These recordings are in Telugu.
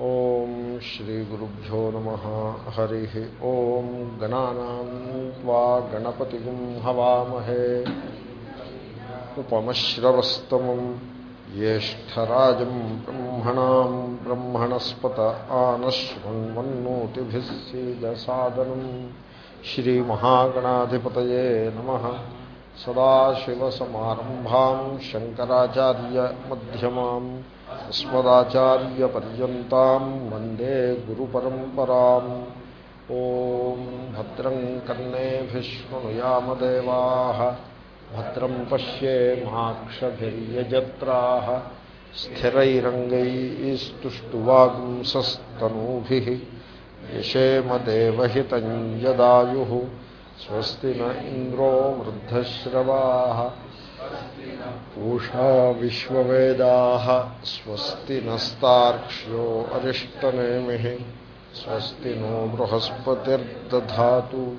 ఓం శ్రీగురుభ్యో నమ. హరి. ఓం గణానా గణపతి హవామహే. ఉపమశ్రవస్తమం జ్యేష్టరాజం బ్రహ్మణా బ్రహ్మణస్పత ఆనశ్వన్మన్నోతిభిస్సీదసాదనం శ్రీమహాగణాధిపతదాశివసమారంభా శంకరాచార్యమ్యమాం अस्मदाचार्यपर्यन्तां वन्दे गुरुपरम्पराम् ॐ भद्रं कर्णेभिः शृणुयामदेवाः भद्रं पश्येमाक्षभिर्यजत्राः स्थिरैरङ्गैस्तुष्टुवागुंसस्तनूभिः यशेमदेवहितं यदायुः स्वस्ति न इन्द्रो वृद्धश्रवाः पूषा विश्ववेदाः स्वस्ति नस्तार्क्ष्यो अरिष्टनेमिः स्वस्ति नो बृहस्पतिर्दधातु।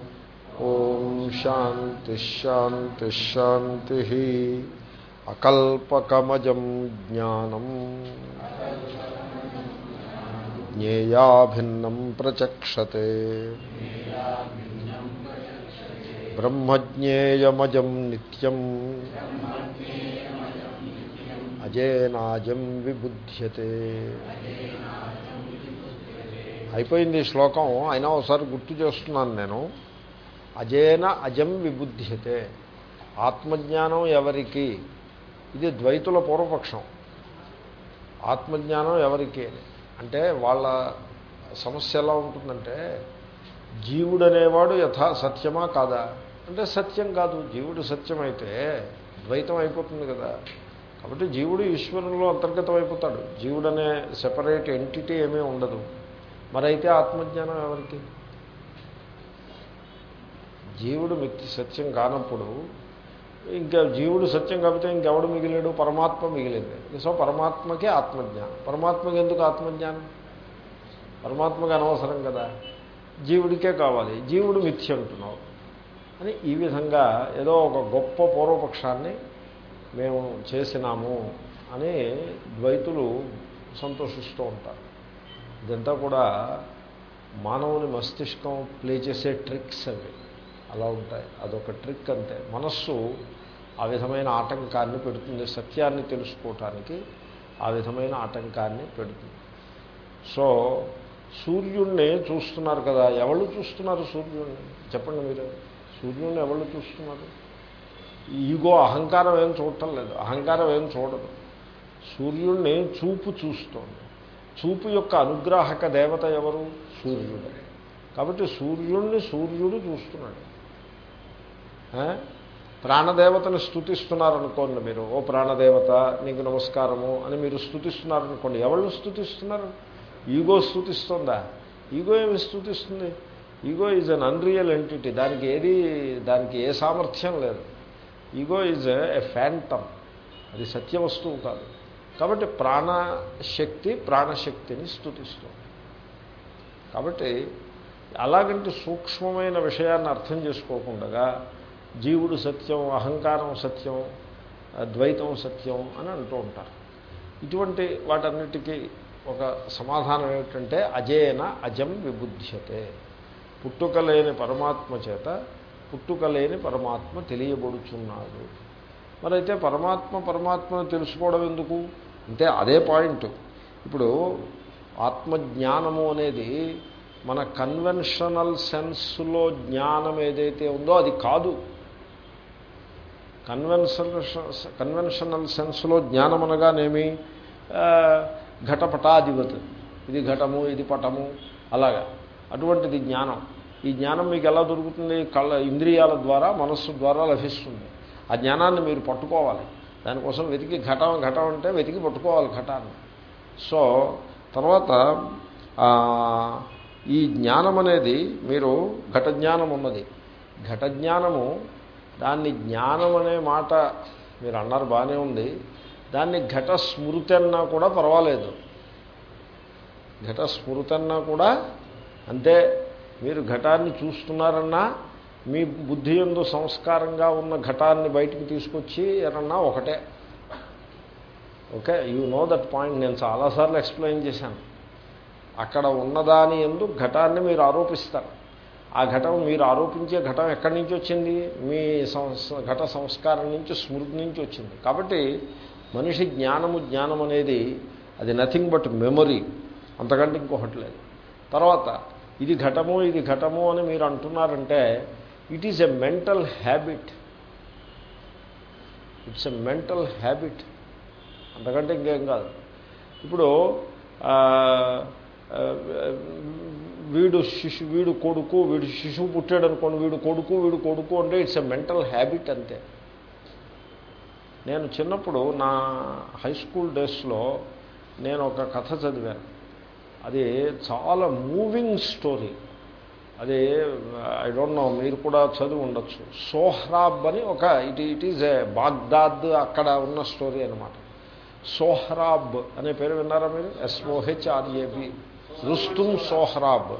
ॐ शान्तिश्शान्तिश्शान्तिः अकल्पकमजं ज्ञानम्। ज्ञेयाभिन्नं प्रचक्षते। బ్రహ్మజ్ఞేయమజం నిత్యం. అజేనాజం విబుధ్యతే. అయిపోయింది ఈ శ్లోకం. అయినా ఒకసారి గుర్తు చేస్తున్నాను నేను. అజేన అజం విబుధ్యతే. ఆత్మజ్ఞానం ఎవరికి? ఇది ద్వైతుల పూర్వపక్షం. ఆత్మజ్ఞానం ఎవరికి? అంటే వాళ్ళ సమస్య ఎలా ఉంటుందంటే జీవుడనేవాడు యథా సత్యమా కాదా? అంటే సత్యం కాదు జీవుడు సత్యమైతే ద్వైతం అయిపోతుంది కదా. కాబట్టి జీవుడు ఈశ్వరులో అంతర్గతం అయిపోతాడు. జీవుడు అనే సెపరేట్ ఎంటిటీ ఏమీ ఉండదు. మరైతే ఆత్మజ్ఞానం ఎవరికి? జీవుడు మిక్తి సత్యం కానప్పుడు ఇంకా జీవుడు సత్యం కాకపోతే ఇంకెవడు మిగిలాడు? పరమాత్మ మిగిలింది. సో పరమాత్మకే ఆత్మజ్ఞానం. పరమాత్మకి ఎందుకు ఆత్మజ్ఞానం? పరమాత్మకి అనవసరం కదా. జీవుడికే కావాలి. జీవుడు మిథ్య అంటున్నావు. అని ఈ విధంగా ఏదో ఒక గొప్ప పూర్వపక్షాన్ని మేము చేసినాము అని ద్వైతులు సంతోషిస్తూ ఉంటారు. ఇదంతా కూడా మానవుని మస్తిష్కం ప్లే చేసే ట్రిక్స్ అవి. అలా ఉంటాయి. అదొక ట్రిక్ అంతే. మనస్సు ఆ విధమైన ఆటంకాన్ని పెడుతుంది. సత్యాన్ని తెలుసుకోవటానికి ఆ విధమైన ఆటంకాన్ని పెడుతుంది. సో సూర్యుణ్ణి చూస్తున్నారు కదా. ఎవరు చూస్తున్నారు సూర్యుడిని చెప్పండి మీరు. సూర్యుడిని ఎవరు చూస్తున్నారు? ఈగో అహంకారం ఏం చూడటం లేదు. అహంకారం ఏం చూడదు. సూర్యుడిని చూపు చూస్తోంది. చూపు యొక్క అనుగ్రాహక దేవత ఎవరు? సూర్యుడు. కాబట్టి సూర్యుడిని సూర్యుడు చూస్తున్నాడు. ప్రాణదేవతను స్థుతిస్తున్నారనుకోండి మీరు. ఓ ప్రాణదేవత నీకు నమస్కారము అని మీరు స్థుతిస్తున్నారనుకోండి ఎవరు స్థుతిస్తున్నారు ఈగో స్థుతిస్తుందా ఈగో ఏమి స్థుతిస్తుంది ego is un unreal entity దానికి ఏది దానికి ఏ సామర్థ్యం లేదు. ఈగో ఈజ్ ఎ ఫ్యాంటమ్ అది సత్య వస్తువు కాదు. కాబట్టి ప్రాణశక్తి ప్రాణశక్తిని స్థుతిస్తుంది కాబట్టి అలాగంటే సూక్ష్మమైన విషయాన్ని అర్థం చేసుకోకుండా జీవుడు సత్యం అహంకారం సత్యం ద్వైతం సత్యం అని అంటూ ఉంటారు. ఇటువంటి వాటన్నిటికీ ఒక సమాధానం ఏమిటంటే అజేన అజం విబుధ్యతే. పుట్టుక లేని పరమాత్మ చేత పుట్టుక లేని పరమాత్మ తెలియబడుచున్నాడు. మరైతే పరమాత్మ పరమాత్మను తెలుసుకోవడం ఎందుకు? అంటే అదే పాయింట్. ఇప్పుడు ఆత్మజ్ఞానము అనేది మన కన్వెన్షనల్ సెన్స్లో జ్ఞానం ఏదైతే ఉందో అది కాదు. కన్వెన్షన్ కన్వెన్షనల్ సెన్స్లో జ్ఞానం అనగానేమి? ఘటపటాధిపతి. ఇది ఘటము ఇది పటము అలాగా. అటువంటిది జ్ఞానం. ఈ జ్ఞానం మీకు ఎలా దొరుకుతుంది? కళ్ళ ఇంద్రియాల ద్వారా మనస్సు ద్వారా లభిస్తుంది. ఆ జ్ఞానాన్ని మీరు పట్టుకోవాలి. దానికోసం వెతికి ఘటం ఘటం అంటే వెతికి పట్టుకోవాలి ఘటాన్ని. సో తర్వాత ఈ జ్ఞానం అనేది మీరు ఘట జ్ఞానం ఉన్నది. ఘట జ్ఞానము దాన్ని జ్ఞానం అనే మాట మీరు అన్నారు బాగానే ఉంది. దాన్ని ఘట స్మృతి అన్నా కూడా పర్వాలేదు. ఘట స్మృతి అన్నా కూడా అంతే. మీరు ఘటాన్ని చూస్తున్నారన్నా మీ బుద్ధి ఎందు సంస్కారంగా ఉన్న ఘటాన్ని బయటికి తీసుకొచ్చి ఏమన్నా ఒకటే. Okay you know that point. నేను చాలాసార్లు ఎక్స్ప్లెయిన్ చేశాను. అక్కడ ఉన్నదాని ఎందు ఘటాన్ని మీరు ఆరోపిస్తారు. ఆ ఘటం మీరు ఆరోపించే ఘటం ఎక్కడి నుంచి వచ్చింది? మీ సంస్- ఘట సంస్కారం నుంచి స్మృతి నుంచి వచ్చింది. కాబట్టి మనిషి జ్ఞానము జ్ఞానం అనేది అది నథింగ్ బట్ మెమొరీ అంతకంటే ఇంకొకటి లేదు. తర్వాత ఇది ఘటము ఇది ఘటము అని మీరు అంటున్నారంటే it is a mental habit it's a mental habit అంతకంటే ఇంకేం కాదు. ఇప్పుడు వీడు శిశు వీడు కొడుకు వీడు శిశువు పుట్టాడు అనుకోండి వీడు కొడుకు వీడు కొడుకు అంటే ఇట్స్ ఎ మెంటల్ హ్యాబిట్ అంతే. నేను చిన్నప్పుడు నా హై స్కూల్ డేస్లో నేను ఒక కథ చదివాను. అది చాలా మూవింగ్ స్టోరీ. అది ఐ డోంట్ నో మీరు కూడా చదివి ఉండొచ్చు. సోహ్రాబ్ అని ఒక it it is a Baghdad అక్కడ ఉన్న స్టోరీ అనమాట సోహ్రాబ్ అనే పేరు విన్నారా మీరు? ఎస్ఓహెచ్ఆర్ఏబి రుస్తుమ్ సోహ్రాబ్.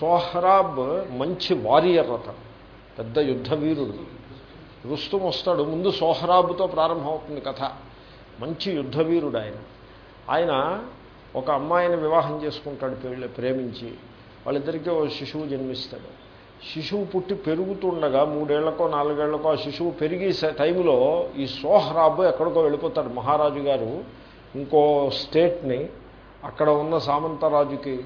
సోహ్రాబ్ మంచి వారియర్ అతను పెద్ద యుద్ధ వీరుడు రుస్తుం వస్తాడు. ముందు సోహ్రాబ్తో ప్రారంభమవుతుంది కథ. మంచి యుద్ధ వీరుడు ఆయన. ఆయన ఒక అమ్మాయిని వివాహం చేసుకుంటాడు పెళ్ళి ప్రేమించి వాళ్ళిద్దరికీ ఒక శిశువు జన్మిస్తాడు. శిశువు పుట్టి పెరుగుతుండగా మూడేళ్ళకో నాలుగేళ్ళకో ఆ శిశువు పెరిగి టైంలో ఈ సోహరాబు ఎక్కడికో వెళ్ళిపోతాడు. మహారాజు గారు ఇంకో స్టేట్ని అక్కడ ఉన్న సామంతరాజుకి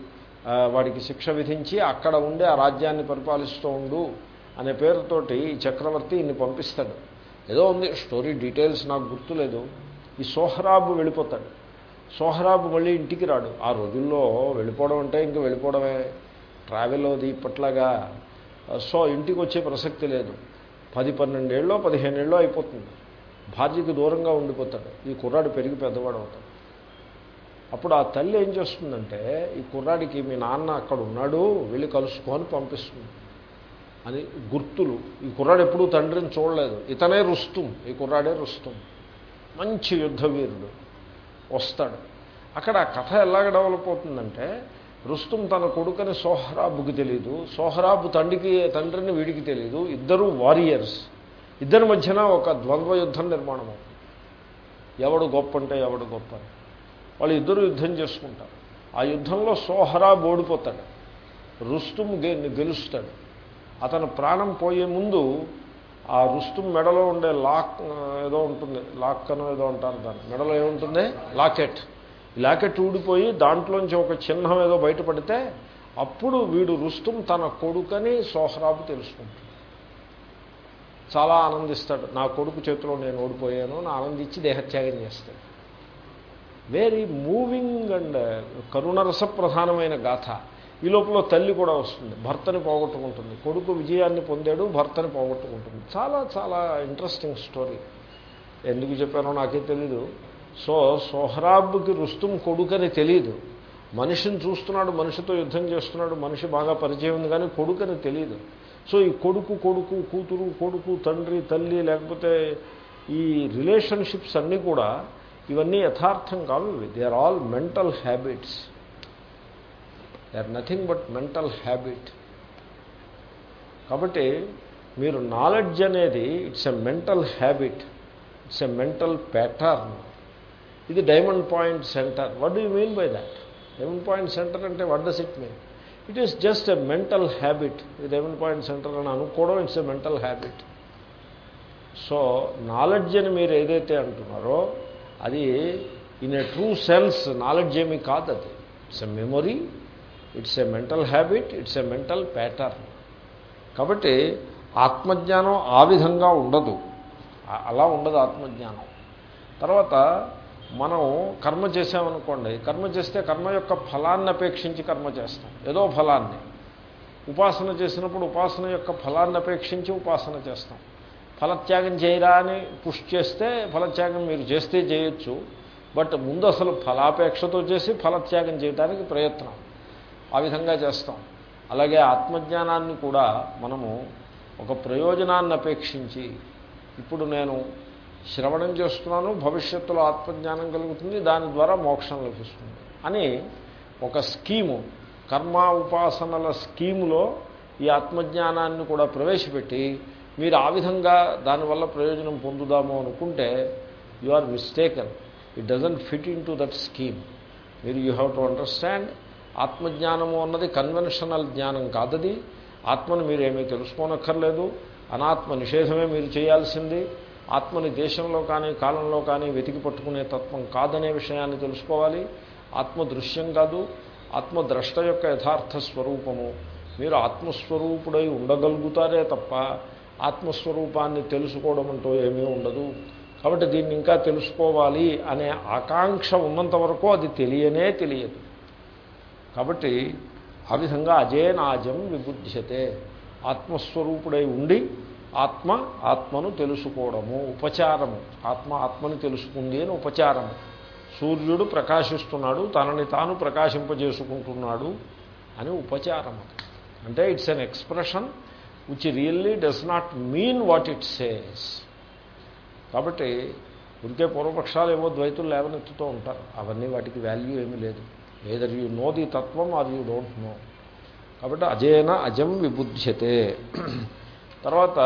వాడికి శిక్ష విధించి అక్కడ ఉండి ఆ రాజ్యాన్ని పరిపాలిస్తూ ఉండు అనే పేరుతోటి ఈ చక్రవర్తి ఇన్ని పంపిస్తాడు. ఏదో ఉంది స్టోరీ డీటెయిల్స్ నాకు గుర్తులేదు. ఈ సోహరాబు వెళ్ళిపోతాడు. సోహరాబు మళ్ళీ ఇంటికి రాడు. ఆ రోజుల్లో వెళ్ళిపోవడం అంటే ఇంక వెళ్ళిపోవడమే. ట్రావెల్ అది ఇప్పట్లాగా. సో ఇంటికి వచ్చే ప్రసక్తి లేదు. పది పన్నెండేళ్ళలో పదిహేనేళ్ళలో అయిపోతుంది. భార్యకు దూరంగా ఉండిపోతాడు. ఈ కుర్రాడు పెరిగి పెద్దవాడు అవుతాడు అప్పుడు ఆ తల్లి ఏం చేస్తుందంటే ఈ కుర్రాడికి మీ నాన్న అక్కడ ఉన్నాడు వెళ్ళి కలుసుకొని పంపిస్తుంది. అని గుర్తులు. ఈ కుర్రాడు ఎప్పుడూ తండ్రిని చూడలేదు. ఇతనే రుస్తుం. ఈ కుర్రాడే రుస్తుం. మంచి యుద్ధ వీరుడు. వస్తాడు. అక్కడ ఆ కథ ఎలాగ డెవలప్ అవుతుందంటే రుస్తుం తన కొడుకని సోహరాబుకి తెలియదు సోహరాబు తండ్రికి తండ్రిని వీడికి తెలియదు ఇద్దరు వారియర్స్. ఇద్దరి మధ్యన ఒక ద్వంద్వ యుద్ధం నిర్మాణం అవుతుంది. ఎవడు గొప్ప అంటే ఎవడు గొప్ప అని వాళ్ళు ఇద్దరు యుద్ధం చేసుకుంటారు. ఆ యుద్ధంలో సోహరాబు ఓడిపోతాడు. రుస్తుం గెలుస్తాడు. అతను ప్రాణం పోయే ముందు ఆ రుస్తుం మెడలో ఉండే లాక్ ఏదో ఉంటుంది. లాక్ అనో ఏదో అంటారు దాన్ని. మెడలో ఏముంటుంది? లాకెట్. లాకెట్ ఊడిపోయి దాంట్లోంచి ఒక చిహ్నం ఏదో బయటపడితే అప్పుడు వీడు రుస్తుం తన కొడుకని సోహరాబు తెలుసుకుంటాడు. చాలా ఆనందిస్తాడు. నా కొడుకు చేతిలో నేను ఓడిపోయాను అని ఆనందించి దేహత్యాగం చేస్తాడు. వెరీ మూవింగ్ అండ్ uh, కరుణరస ప్రధానమైన గాథ. ఈ లోపల తల్లి కూడా వస్తుంది. భర్తని పోగొట్టుకుంటుంది. కొడుకు విజయాన్ని పొందాడు భర్తని పోగొట్టుకుంటుంది. చాలా చాలా ఇంట్రెస్టింగ్ స్టోరీ ఎందుకు చెప్పానో నాకే తెలీదు. సో సోహరాబ్కి రుస్తుం కొడుకని తెలియదు మనిషిని చూస్తున్నాడు మనిషితో యుద్ధం చేస్తున్నాడు మనిషి బాగా పరిచయం ఉంది కానీ కొడుకని తెలియదు సో ఈ కొడుకు కొడుకు కూతురు కొడుకు తండ్రి తల్లి లేకపోతే ఈ రిలేషన్షిప్స్ అన్నీ కూడా ఇవన్నీ యథార్థం కావు. They are all mental habits they are nothing but mental habit కాబట్టి మీరు నాలెడ్జ్ అనేది it's a mental habit it's a mental pattern ఇది diamond point centre what you mean by that diamond point centre అంటే what does it mean it is just a mental habit ఇది డైమండ్ పాయింట్ సెంటర్ అని అనుకోవడం it's a mental habit so knowledge అని మీరు ఏదైతే అంటున్నారో అది in a true sense knowledge ఏమీ కాదు అది. It's a memory it's a mental habit it's a mental pattern. కాబట్టి ఆత్మజ్ఞానం ఆ విధంగా ఉండదు. అలా ఉండదు ఆత్మజ్ఞానం. తర్వాత మనం కర్మ చేసామనుకోండి కర్మ చేస్తే కర్మ యొక్క ఫలాన్ని అపేక్షించి కర్మ చేస్తాం. ఏదో ఫలాన్ని. ఉపాసన చేసినప్పుడు ఉపాసన యొక్క ఫలాన్ని అపేక్షించి ఉపాసన చేస్తాం. ఫలత్యాగం చేయరా అని పుష్ చేస్తే ఫలత్యాగం మీరు చేస్తే చేయొచ్చు. బట్ ముందు అసలు ఫలాపేక్షతో చేసి ఫలత్యాగం చేయడానికి ప్రయత్నం. ఆ విధంగా చేస్తాం. అలాగే ఆత్మజ్ఞానాన్ని కూడా మనము ఒక ప్రయోజనాన్ని అపేక్షించి ఇప్పుడు నేను శ్రవణం చేస్తున్నాను భవిష్యత్తులో ఆత్మజ్ఞానం కలుగుతుంది దాని ద్వారా మోక్షం లభిస్తుంది అని ఒక స్కీము కర్మ ఉపాసనల స్కీములో ఈ ఆత్మజ్ఞానాన్ని కూడా ప్రవేశపెట్టి మీరు ఆ విధంగా దానివల్ల ప్రయోజనం పొందుదాము అనుకుంటే you are mistaken it doesn't fit in that scheme మీరు యూ హ్యావ్ టు అండర్స్టాండ్ ఆత్మజ్ఞానము అన్నది కన్వెన్షనల్ జ్ఞానం కాదది. ఆత్మను మీరు ఏమీ తెలుసుకోనక్కర్లేదు. అనాత్మ నిషేధమే మీరు చేయాల్సింది. ఆత్మని దేశంలో కానీ కాలంలో కానీ వెతికి పట్టుకునే తత్వం కాదనే విషయాన్ని తెలుసుకోవాలి. ఆత్మ దృశ్యం కాదు. ఆత్మద్రష్ట యొక్క యథార్థ స్వరూపము. మీరు ఆత్మస్వరూపుడై ఉండగలుగుతారే తప్ప ఆత్మస్వరూపాన్ని తెలుసుకోవడం అంటూ ఏమీ ఉండదు. కాబట్టి దీన్ని ఇంకా తెలుసుకోవాలి అనే ఆకాంక్ష ఉన్నంత వరకు అది తెలియనే తెలియదు. కాబట్టి ఆ విధంగా అజేనాజం విబుద్ధ్యతే ఆత్మస్వరూపుడై ఉండి ఆత్మ ఆత్మను తెలుసుకోవడము ఉపచారము. ఆత్మ ఆత్మని తెలుసుకుంది అని ఉపచారము సూర్యుడు ప్రకాశిస్తున్నాడు తనని తాను ప్రకాశింపజేసుకుంటున్నాడు అని ఉపచారము అంటే it's an expression which really does not mean what it says కాబట్టి ఉరికే పూర్వపక్షాలు ఏవో ద్వైతులు లేవనెత్తుతూ ఉంటారు. అవన్నీ వాటికి వాల్యూ ఏమీ లేదు. ఏదర్ యూ నో ది తత్వం ఆర్ యూ డోంట్ నో. కాబట్టి అజేన అజం విబుధ్యతే. తర్వాత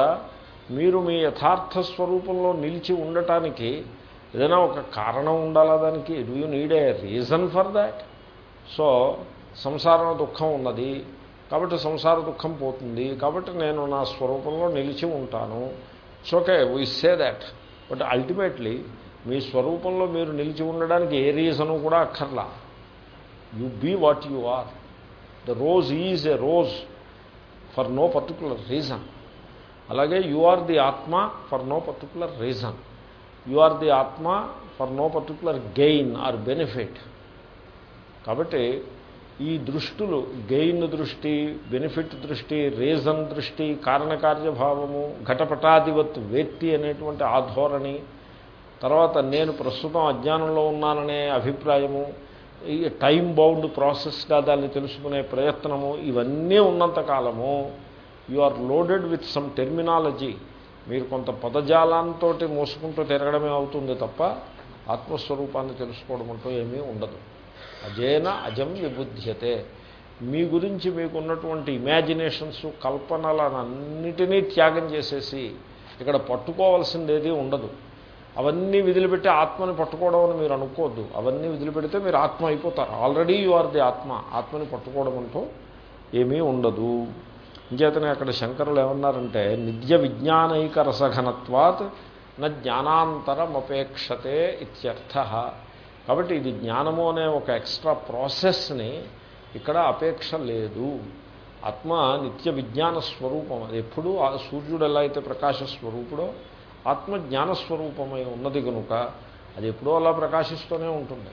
మీరు మీ యథార్థ స్వరూపంలో నిలిచి ఉండటానికి ఏదైనా ఒక కారణం ఉండాలా దానికి? Do you need a reason for that so సంసార దుఃఖం ఉన్నది. కాబట్టి సంసార దుఃఖం పోతుంది. కాబట్టి నేను నా స్వరూపంలో నిలిచి ఉంటాను. It's okay we say that but ultimately మీ స్వరూపంలో మీరు నిలిచి ఉండడానికి ఏ రీజను కూడా అక్కర్లా. You be what you are the rose is a rose for no particular reason అలాగే you are the atma for no particular reason you are the atma for no particular gain or benefit కాబట్టి ఈ దృష్టులు గెయిన్ దృష్టి బెనిఫిట్ దృష్టి రీజన్ దృష్టి కారణకార్యభావము ఘటపటాధివత్ వేత్తి అనేటువంటి ఆధోరణి తర్వాత నేను ప్రస్తుతం అజ్ఞానంలో ఉన్నాననే అభిప్రాయము టైం బౌండ్ ప్రాసెస్గా దాన్ని తెలుసుకునే ప్రయత్నము ఇవన్నీ ఉన్నంత కాలము you are loaded with some terminology. మీరు కొంత పదజాలంతో మోసుకుంటూ తిరగడమే అవుతుంది తప్ప ఆత్మస్వరూపాన్ని తెలుసుకోవడం అంటూ ఏమీ ఉండదు. అజేన అజం విబుధ్యతే. మీ గురించి మీకున్నటువంటి ఇమాజినేషన్స్ కల్పనలనన్నిటినీ త్యాగం చేసేసి ఇక్కడ పట్టుకోవాల్సిందేది ఉండదు. అవన్నీ విదిలిపెట్టి ఆత్మని పట్టుకోవడం అని మీరు అనుకోవద్దు. అవన్నీ విదిలిపెడితే మీరు ఆత్మ అయిపోతారు. ఆల్రెడీ యు ఆర్ ది ఆత్మ. ఆత్మని పట్టుకోవడం అంటూ ఏమీ ఉండదు. ఇంచేతనే అక్కడ శంకరులు ఏమన్నారంటే నిత్య విజ్ఞానైక రసఘనత్వాత్ జ్ఞానాంతరం జ్ఞానాంతరమపేక్షతే ఇత్యర్థ. కాబట్టి ఇది జ్ఞానము అనే ఒక ఎక్స్ట్రా ప్రాసెస్ని ఇక్కడ అపేక్ష లేదు. ఆత్మ నిత్య విజ్ఞాన స్వరూపం. అది ఎప్పుడూ ఆ సూర్యుడు ఎలా అయితే ప్రకాశ స్వరూపుడో ఆత్మ జ్ఞానస్వరూపమై ఉన్నది కనుక అది ఎప్పుడో అలా ప్రకాశిస్తూనే ఉంటుంది.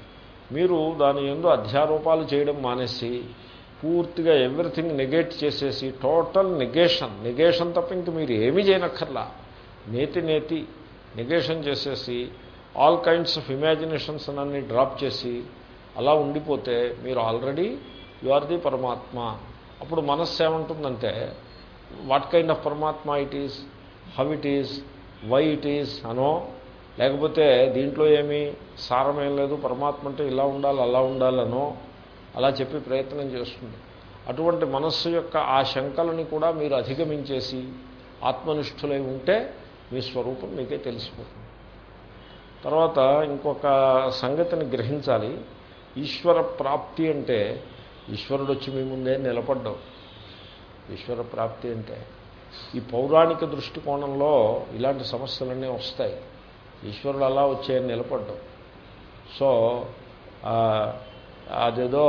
మీరు దాని ఎందు అధ్యారోపాలు చేయడం మానేసి పూర్తిగా ఎవ్రీథింగ్ నెగేట్ చేసేసి టోటల్ నెగేషన్ నెగేషన్ తప్ప ఇంక మీరు ఏమీ చేయనక్కర్లా. నేతి నేతి నెగేషన్ చేసేసి ఆల్ కైండ్స్ ఆఫ్ ఇమాజినేషన్స్ అన్నీ డ్రాప్ చేసి అలా ఉండిపోతే మీరు ఆల్రెడీ యు ఆర్ ది పరమాత్మ. అప్పుడు మనస్సు ఏమంటుందంటే what kind of paramatma it is how it is why it is అనో లేకపోతే దీంట్లో ఏమీ సారమేం లేదు పరమాత్మ అంటే ఇలా ఉండాలి అలా ఉండాలనో అలా చెప్పి ప్రయత్నం చేస్తుంది. అటువంటి మనస్సు యొక్క ఆ శంకలని కూడా మీరు అధిగమించేసి ఆత్మనిష్ఠులై ఉంటే మీ స్వరూపం మీకే తెలిసిపోతుంది. తర్వాత ఇంకొక సంగతిని గ్రహించాలి. ఈశ్వర ప్రాప్తి అంటే ఈశ్వరుడు వచ్చి మీ ముందే నిలబడ్డావు. ఈశ్వర ప్రాప్తి అంటే ఈ పౌరాణిక దృష్టికోణంలో ఇలాంటి సమస్యలన్నీ వస్తాయి. ఈశ్వరుడు అలా వచ్చాయని నిలబడ్డం. సో అదేదో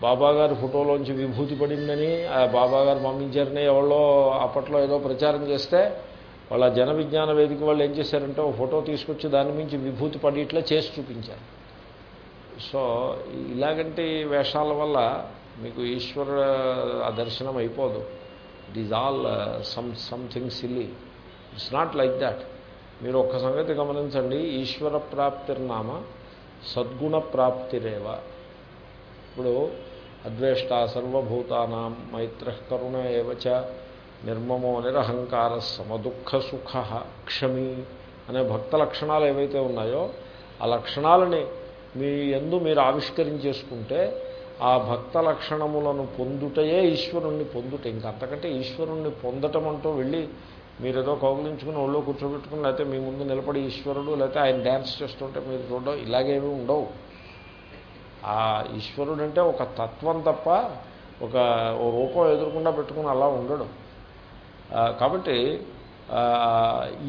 బాబాగారి ఫోటోలోంచి విభూతి పడిందని ఆ బాబాగారు పంపించారని ఎవరో అప్పట్లో ఏదో ప్రచారం చేస్తే వాళ్ళ జన విజ్ఞాన వేదిక వాళ్ళు ఏం చేశారంటే ఒక ఫోటో తీసుకొచ్చి దాని మించి విభూతి పడి ఇట్లా చేసి చూపించారు. సో ఇలాగంటి వేషాల వల్ల మీకు ఈశ్వర ఆ దర్శనం అయిపోదు. It is all some something silly it's not like that మీరు ఒక్క సంగతి గమనించండి. ఈశ్వర ప్రాప్తిర్నామ సద్గుణ ప్రాప్తిరేవ. ఇప్పుడు అద్వేష్ట సర్వభూతానాం మైత్ర కరుణ ఏవచ నిర్మమో నిరహంకార సమదుఃఖ సుఖ క్షమి అనే భక్త లక్షణాలు ఏవైతే ఉన్నాయో ఆ లక్షణాలని మీ ఎందు మీరు ఆవిష్కరించేసుకుంటే ఆ భక్త లక్షణములను పొందుటయే ఈశ్వరుణ్ణి పొందుట. ఇంకా అంతకంటే ఈశ్వరుణ్ణి పొందటం అంటూ వెళ్ళి మీరు ఏదో కౌగులించుకుని ఒళ్ళో కూర్చోబెట్టుకుని లేకపోతే మీ ముందు నిలబడి ఈశ్వరుడు లేకపోతే ఆయన డ్యాన్స్ చేస్తుంటే మీరు చూడడం ఇలాగేమి ఉండవు. ఆ ఈశ్వరుడు అంటే ఒక తత్వం తప్ప ఒక రూపం ఎదురకుండా పెట్టుకుని అలా ఉండడం. కాబట్టి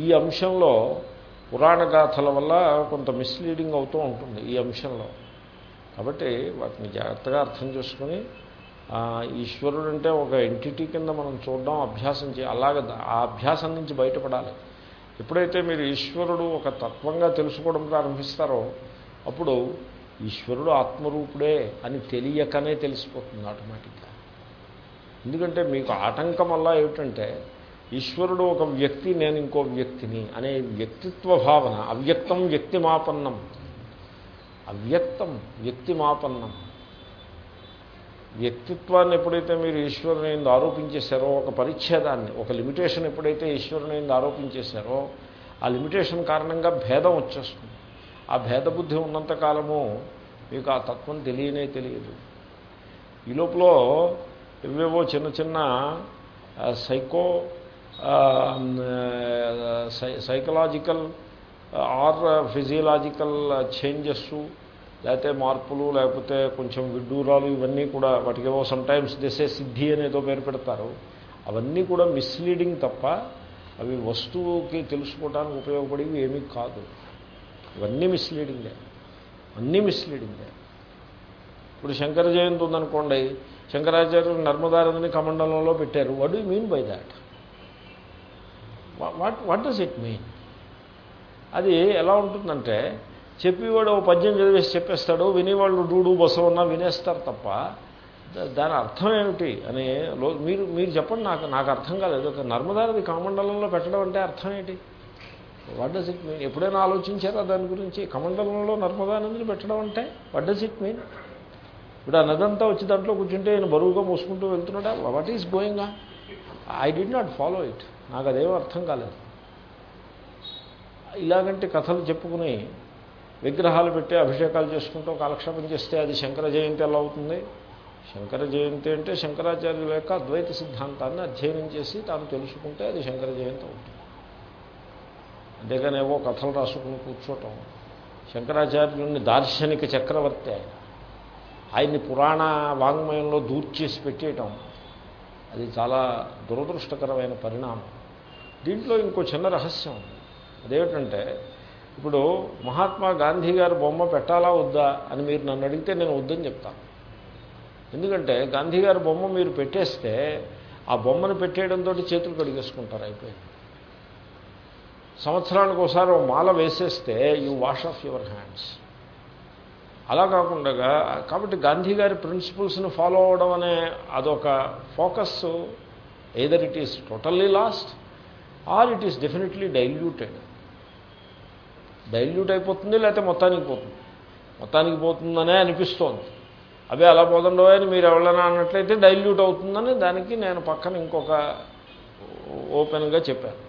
ఈ అంశంలో పురాణ గాథల వల్ల కొంత మిస్లీడింగ్ అవుతూ ఉంటుంది ఈ అంశంలో. కాబట్టి వాటిని జాగ్రత్తగా అర్థం చేసుకుని ఈశ్వరుడు అంటే ఒక ఎంటిటీ కింద మనం చూడడం అభ్యాసం చే అలాగ ఆ అభ్యాసం నుంచి బయటపడాలి. ఎప్పుడైతే మీరు ఈశ్వరుడు ఒక తత్వంగా తెలుసుకోవడం ప్రారంభిస్తారో అప్పుడు ఈశ్వరుడు ఆత్మరూపుడే అని తెలియకనే తెలిసిపోతుంది ఆటోమేటిక్గా. ఎందుకంటే మీకు ఆటంకం వల్ల ఏమిటంటే ఈశ్వరుడు ఒక వ్యక్తి నేను ఇంకో వ్యక్తిని అనే వ్యక్తిత్వ భావన అవ్యక్తం వ్యక్తిమాపన్నం అవ్యక్తం వ్యక్తిమాపన్నం. వ్యక్తిత్వాన్ని ఎప్పుడైతే మీరు ఈశ్వరుని ఆరోపించేశారో ఒక పరిచ్ఛేదాన్ని ఒక లిమిటేషన్ ఎప్పుడైతే ఈశ్వరుని ఆరోపించేశారో ఆ లిమిటేషన్ కారణంగా భేదం వచ్చేస్తుంది. ఆ భేద బుద్ధి ఉన్నంత కాలము మీకు ఆ తత్వం తెలియనే తెలియదు. ఈ లోపల ఇవేవో చిన్న చిన్న psycho psy- psychological or physiological changes లేకపోతే మార్పులు లేకపోతే కొంచెం విడ్డూరాలు ఇవన్నీ కూడా వాటికేవో సమ్టైమ్స్ దిసే సిద్ధి అనేదో పేరు పెడతారు. అవన్నీ కూడా మిస్లీడింగ్ తప్ప అవి వస్తువుకి తెలుసుకోవడానికి ఉపయోగపడేవి ఏమీ కాదు. ఇవన్నీ మిస్లీడింగే అన్నీ మిస్లీడింగే ఇప్పుడు శంకర జయంతి ఉందనుకోండి శంకరాచార్యులు నర్మదానందని కమండలంలో పెట్టారు. What do mean by that what what does it mean అది ఎలా ఉంటుందంటే చెప్పేవాడు ఓ పద్యం చదివేసి చెప్పేస్తాడు వినేవాళ్ళు డూడు బస ఉన్నా వినేస్తారు తప్ప దాని అర్థం ఏమిటి అని లో- మీరు మీరు చెప్పండి నాకు నాకు అర్థం కాలేదు. ఒక నర్మదానది కమండలంలో పెట్టడం అంటే అర్థం ఏంటి? వాట్ డస్ ఇట్ మీన్ ఎప్పుడైనా ఆలోచించారా దాని గురించి? కమండలంలో నర్మదా నదిని పెట్టడం అంటే వాట్ డస్ ఇట్ మీన్ ఇప్పుడు ఆ నదంతా వచ్చి దాంట్లో కూర్చుంటే నేను బరువుగా మోసుకుంటూ వెళ్తున్నాడా? What is going I did not follow it నాకు అదేమో అర్థం కాలేదు. ఇలాగంటి కథలు చెప్పుకుని విగ్రహాలు పెట్టి అభిషేకాలు చేసుకుంటూ కాలక్షేపం చేస్తే అది శంకర జయంతి ఎలా అవుతుంది? శంకర జయంతి అంటే శంకరాచార్యుల యొక్క అద్వైత సిద్ధాంతాన్ని అధ్యయనం చేసి తాను తెలుసుకుంటే అది శంకర జయంతి అవుతుంది. అంతేగాని ఏవో కథలు రాసుకుని కూర్చోటం. శంకరాచార్యుని దార్శనిక చక్రవర్తి ఆయన. ఆయన్ని పురాణ వాంగ్మయంలో దూర్చేసి పెట్టేయటం అది చాలా దురదృష్టకరమైన పరిణామం. దీంట్లో ఇంకో చిన్న రహస్యం ఉంది. అదేమిటంటే ఇప్పుడు మహాత్మా గాంధీ గారి బొమ్మ పెట్టాలా వద్దా అని మీరు నన్ను అడిగితే నేను వద్దని చెప్తాను. ఎందుకంటే గాంధీ గారి బొమ్మ మీరు పెట్టేస్తే ఆ బొమ్మను పెట్టేయడంతో చేతులు కడిగేసుకుంటారు అయిపోయింది. సంవత్సరానికి ఒకసారి ఓ మాల వేసేస్తే you wash off your hands అలా కాకుండా కాబట్టి గాంధీ గారి ప్రిన్సిపల్స్ని ఫాలో అవడం అనే అదొక focus either it is totally lost or it is definitely diluted. Dilute అయిపోతుంది లేకపోతే మొత్తానికి పోతుంది. మొత్తానికి పోతుందనే అనిపిస్తోంది. అవే అలా పోదండో అని మీరు ఎవరైనా అన్నట్లయితే డైల్యూట్ అవుతుందని దానికి నేను పక్కన ఇంకొక ఓపెన్గా చెప్పాను.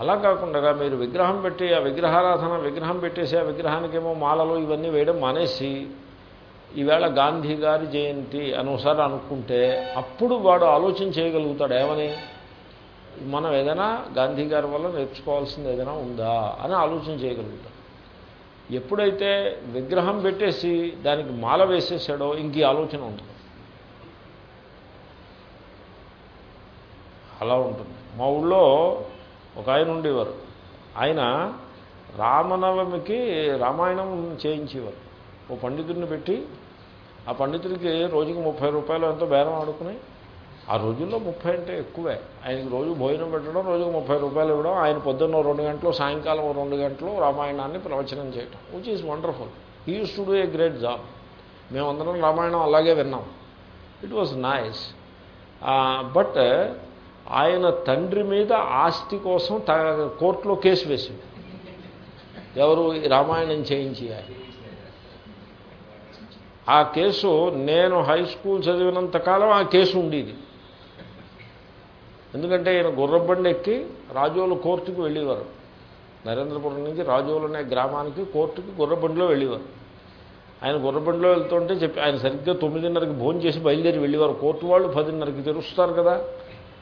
అలా కాకుండా మీరు విగ్రహం పెట్టి ఆ విగ్రహారాధన విగ్రహం పెట్టేసి ఆ విగ్రహానికేమో మాలలు ఇవన్నీ వేయడం మానేసి ఈవేళ గాంధీ గారి జయంతి అని ఒకసారి అనుకుంటే అప్పుడు వాడు ఆలోచన చేయగలుగుతాడు ఏమని? మనం ఏదైనా గాంధీ గారి వల్ల నేర్చుకోవాల్సింది ఏదైనా ఉందా అని ఆలోచన చేయగలుగుతాం. ఎప్పుడైతే విగ్రహం పెట్టేసి దానికి మాల వేసేసాడో ఇంక ఈ ఆలోచన ఉంటుంది. అలా ఉంటుంది. మా ఊళ్ళో ఒక ఆయన ఉండేవారు. ఆయన రామనవమికి రామాయణం చేయించేవారు. ఓ పండితుడిని పెట్టి ఆ పండితుడికి రోజుకి ముప్పై రూపాయలు ఎంతో బేరం ఆడుకుని ఆ రోజుల్లో ముప్పై అంటే ఎక్కువే. ఆయనకి రోజు భోజనం పెట్టడం రోజుకు ముప్పై రూపాయలు ఇవ్వడం ఆయన పొద్దున్న రెండు గంటలు సాయంకాలం రెండు గంటలు రామాయణాన్ని ప్రవచనం చేయటం which is wonderful he use to do a great job మేమందరం రామాయణం అలాగే విన్నాం. ఇట్ వాజ్ నైస్ బట్ ఆయన తండ్రి మీద ఆస్తి కోసం త కోర్టులో కేసు వేసింది ఎవరు రామాయణం చేయించి ఆయన? ఆ కేసు నేను హై స్కూల్ చదివినంత కాలం ఆ కేసు ఉండేది. ఎందుకంటే ఈయన గుర్రబండి ఎక్కి రాజోలు కోర్టుకు వెళ్ళేవారు. నరేంద్రపురం నుంచి రాజోలు అనే గ్రామానికి కోర్టుకి గుర్రబండిలో వెళ్ళేవారు. ఆయన గుర్రబండిలో వెళ్తుంటే చెప్పి ఆయన సరిగ్గా తొమ్మిదిన్నరకి భోజనం చేసి బయలుదేరి వెళ్ళేవారు. కోర్టు వాళ్ళు పదిన్నరకి తెరుస్తారు కదా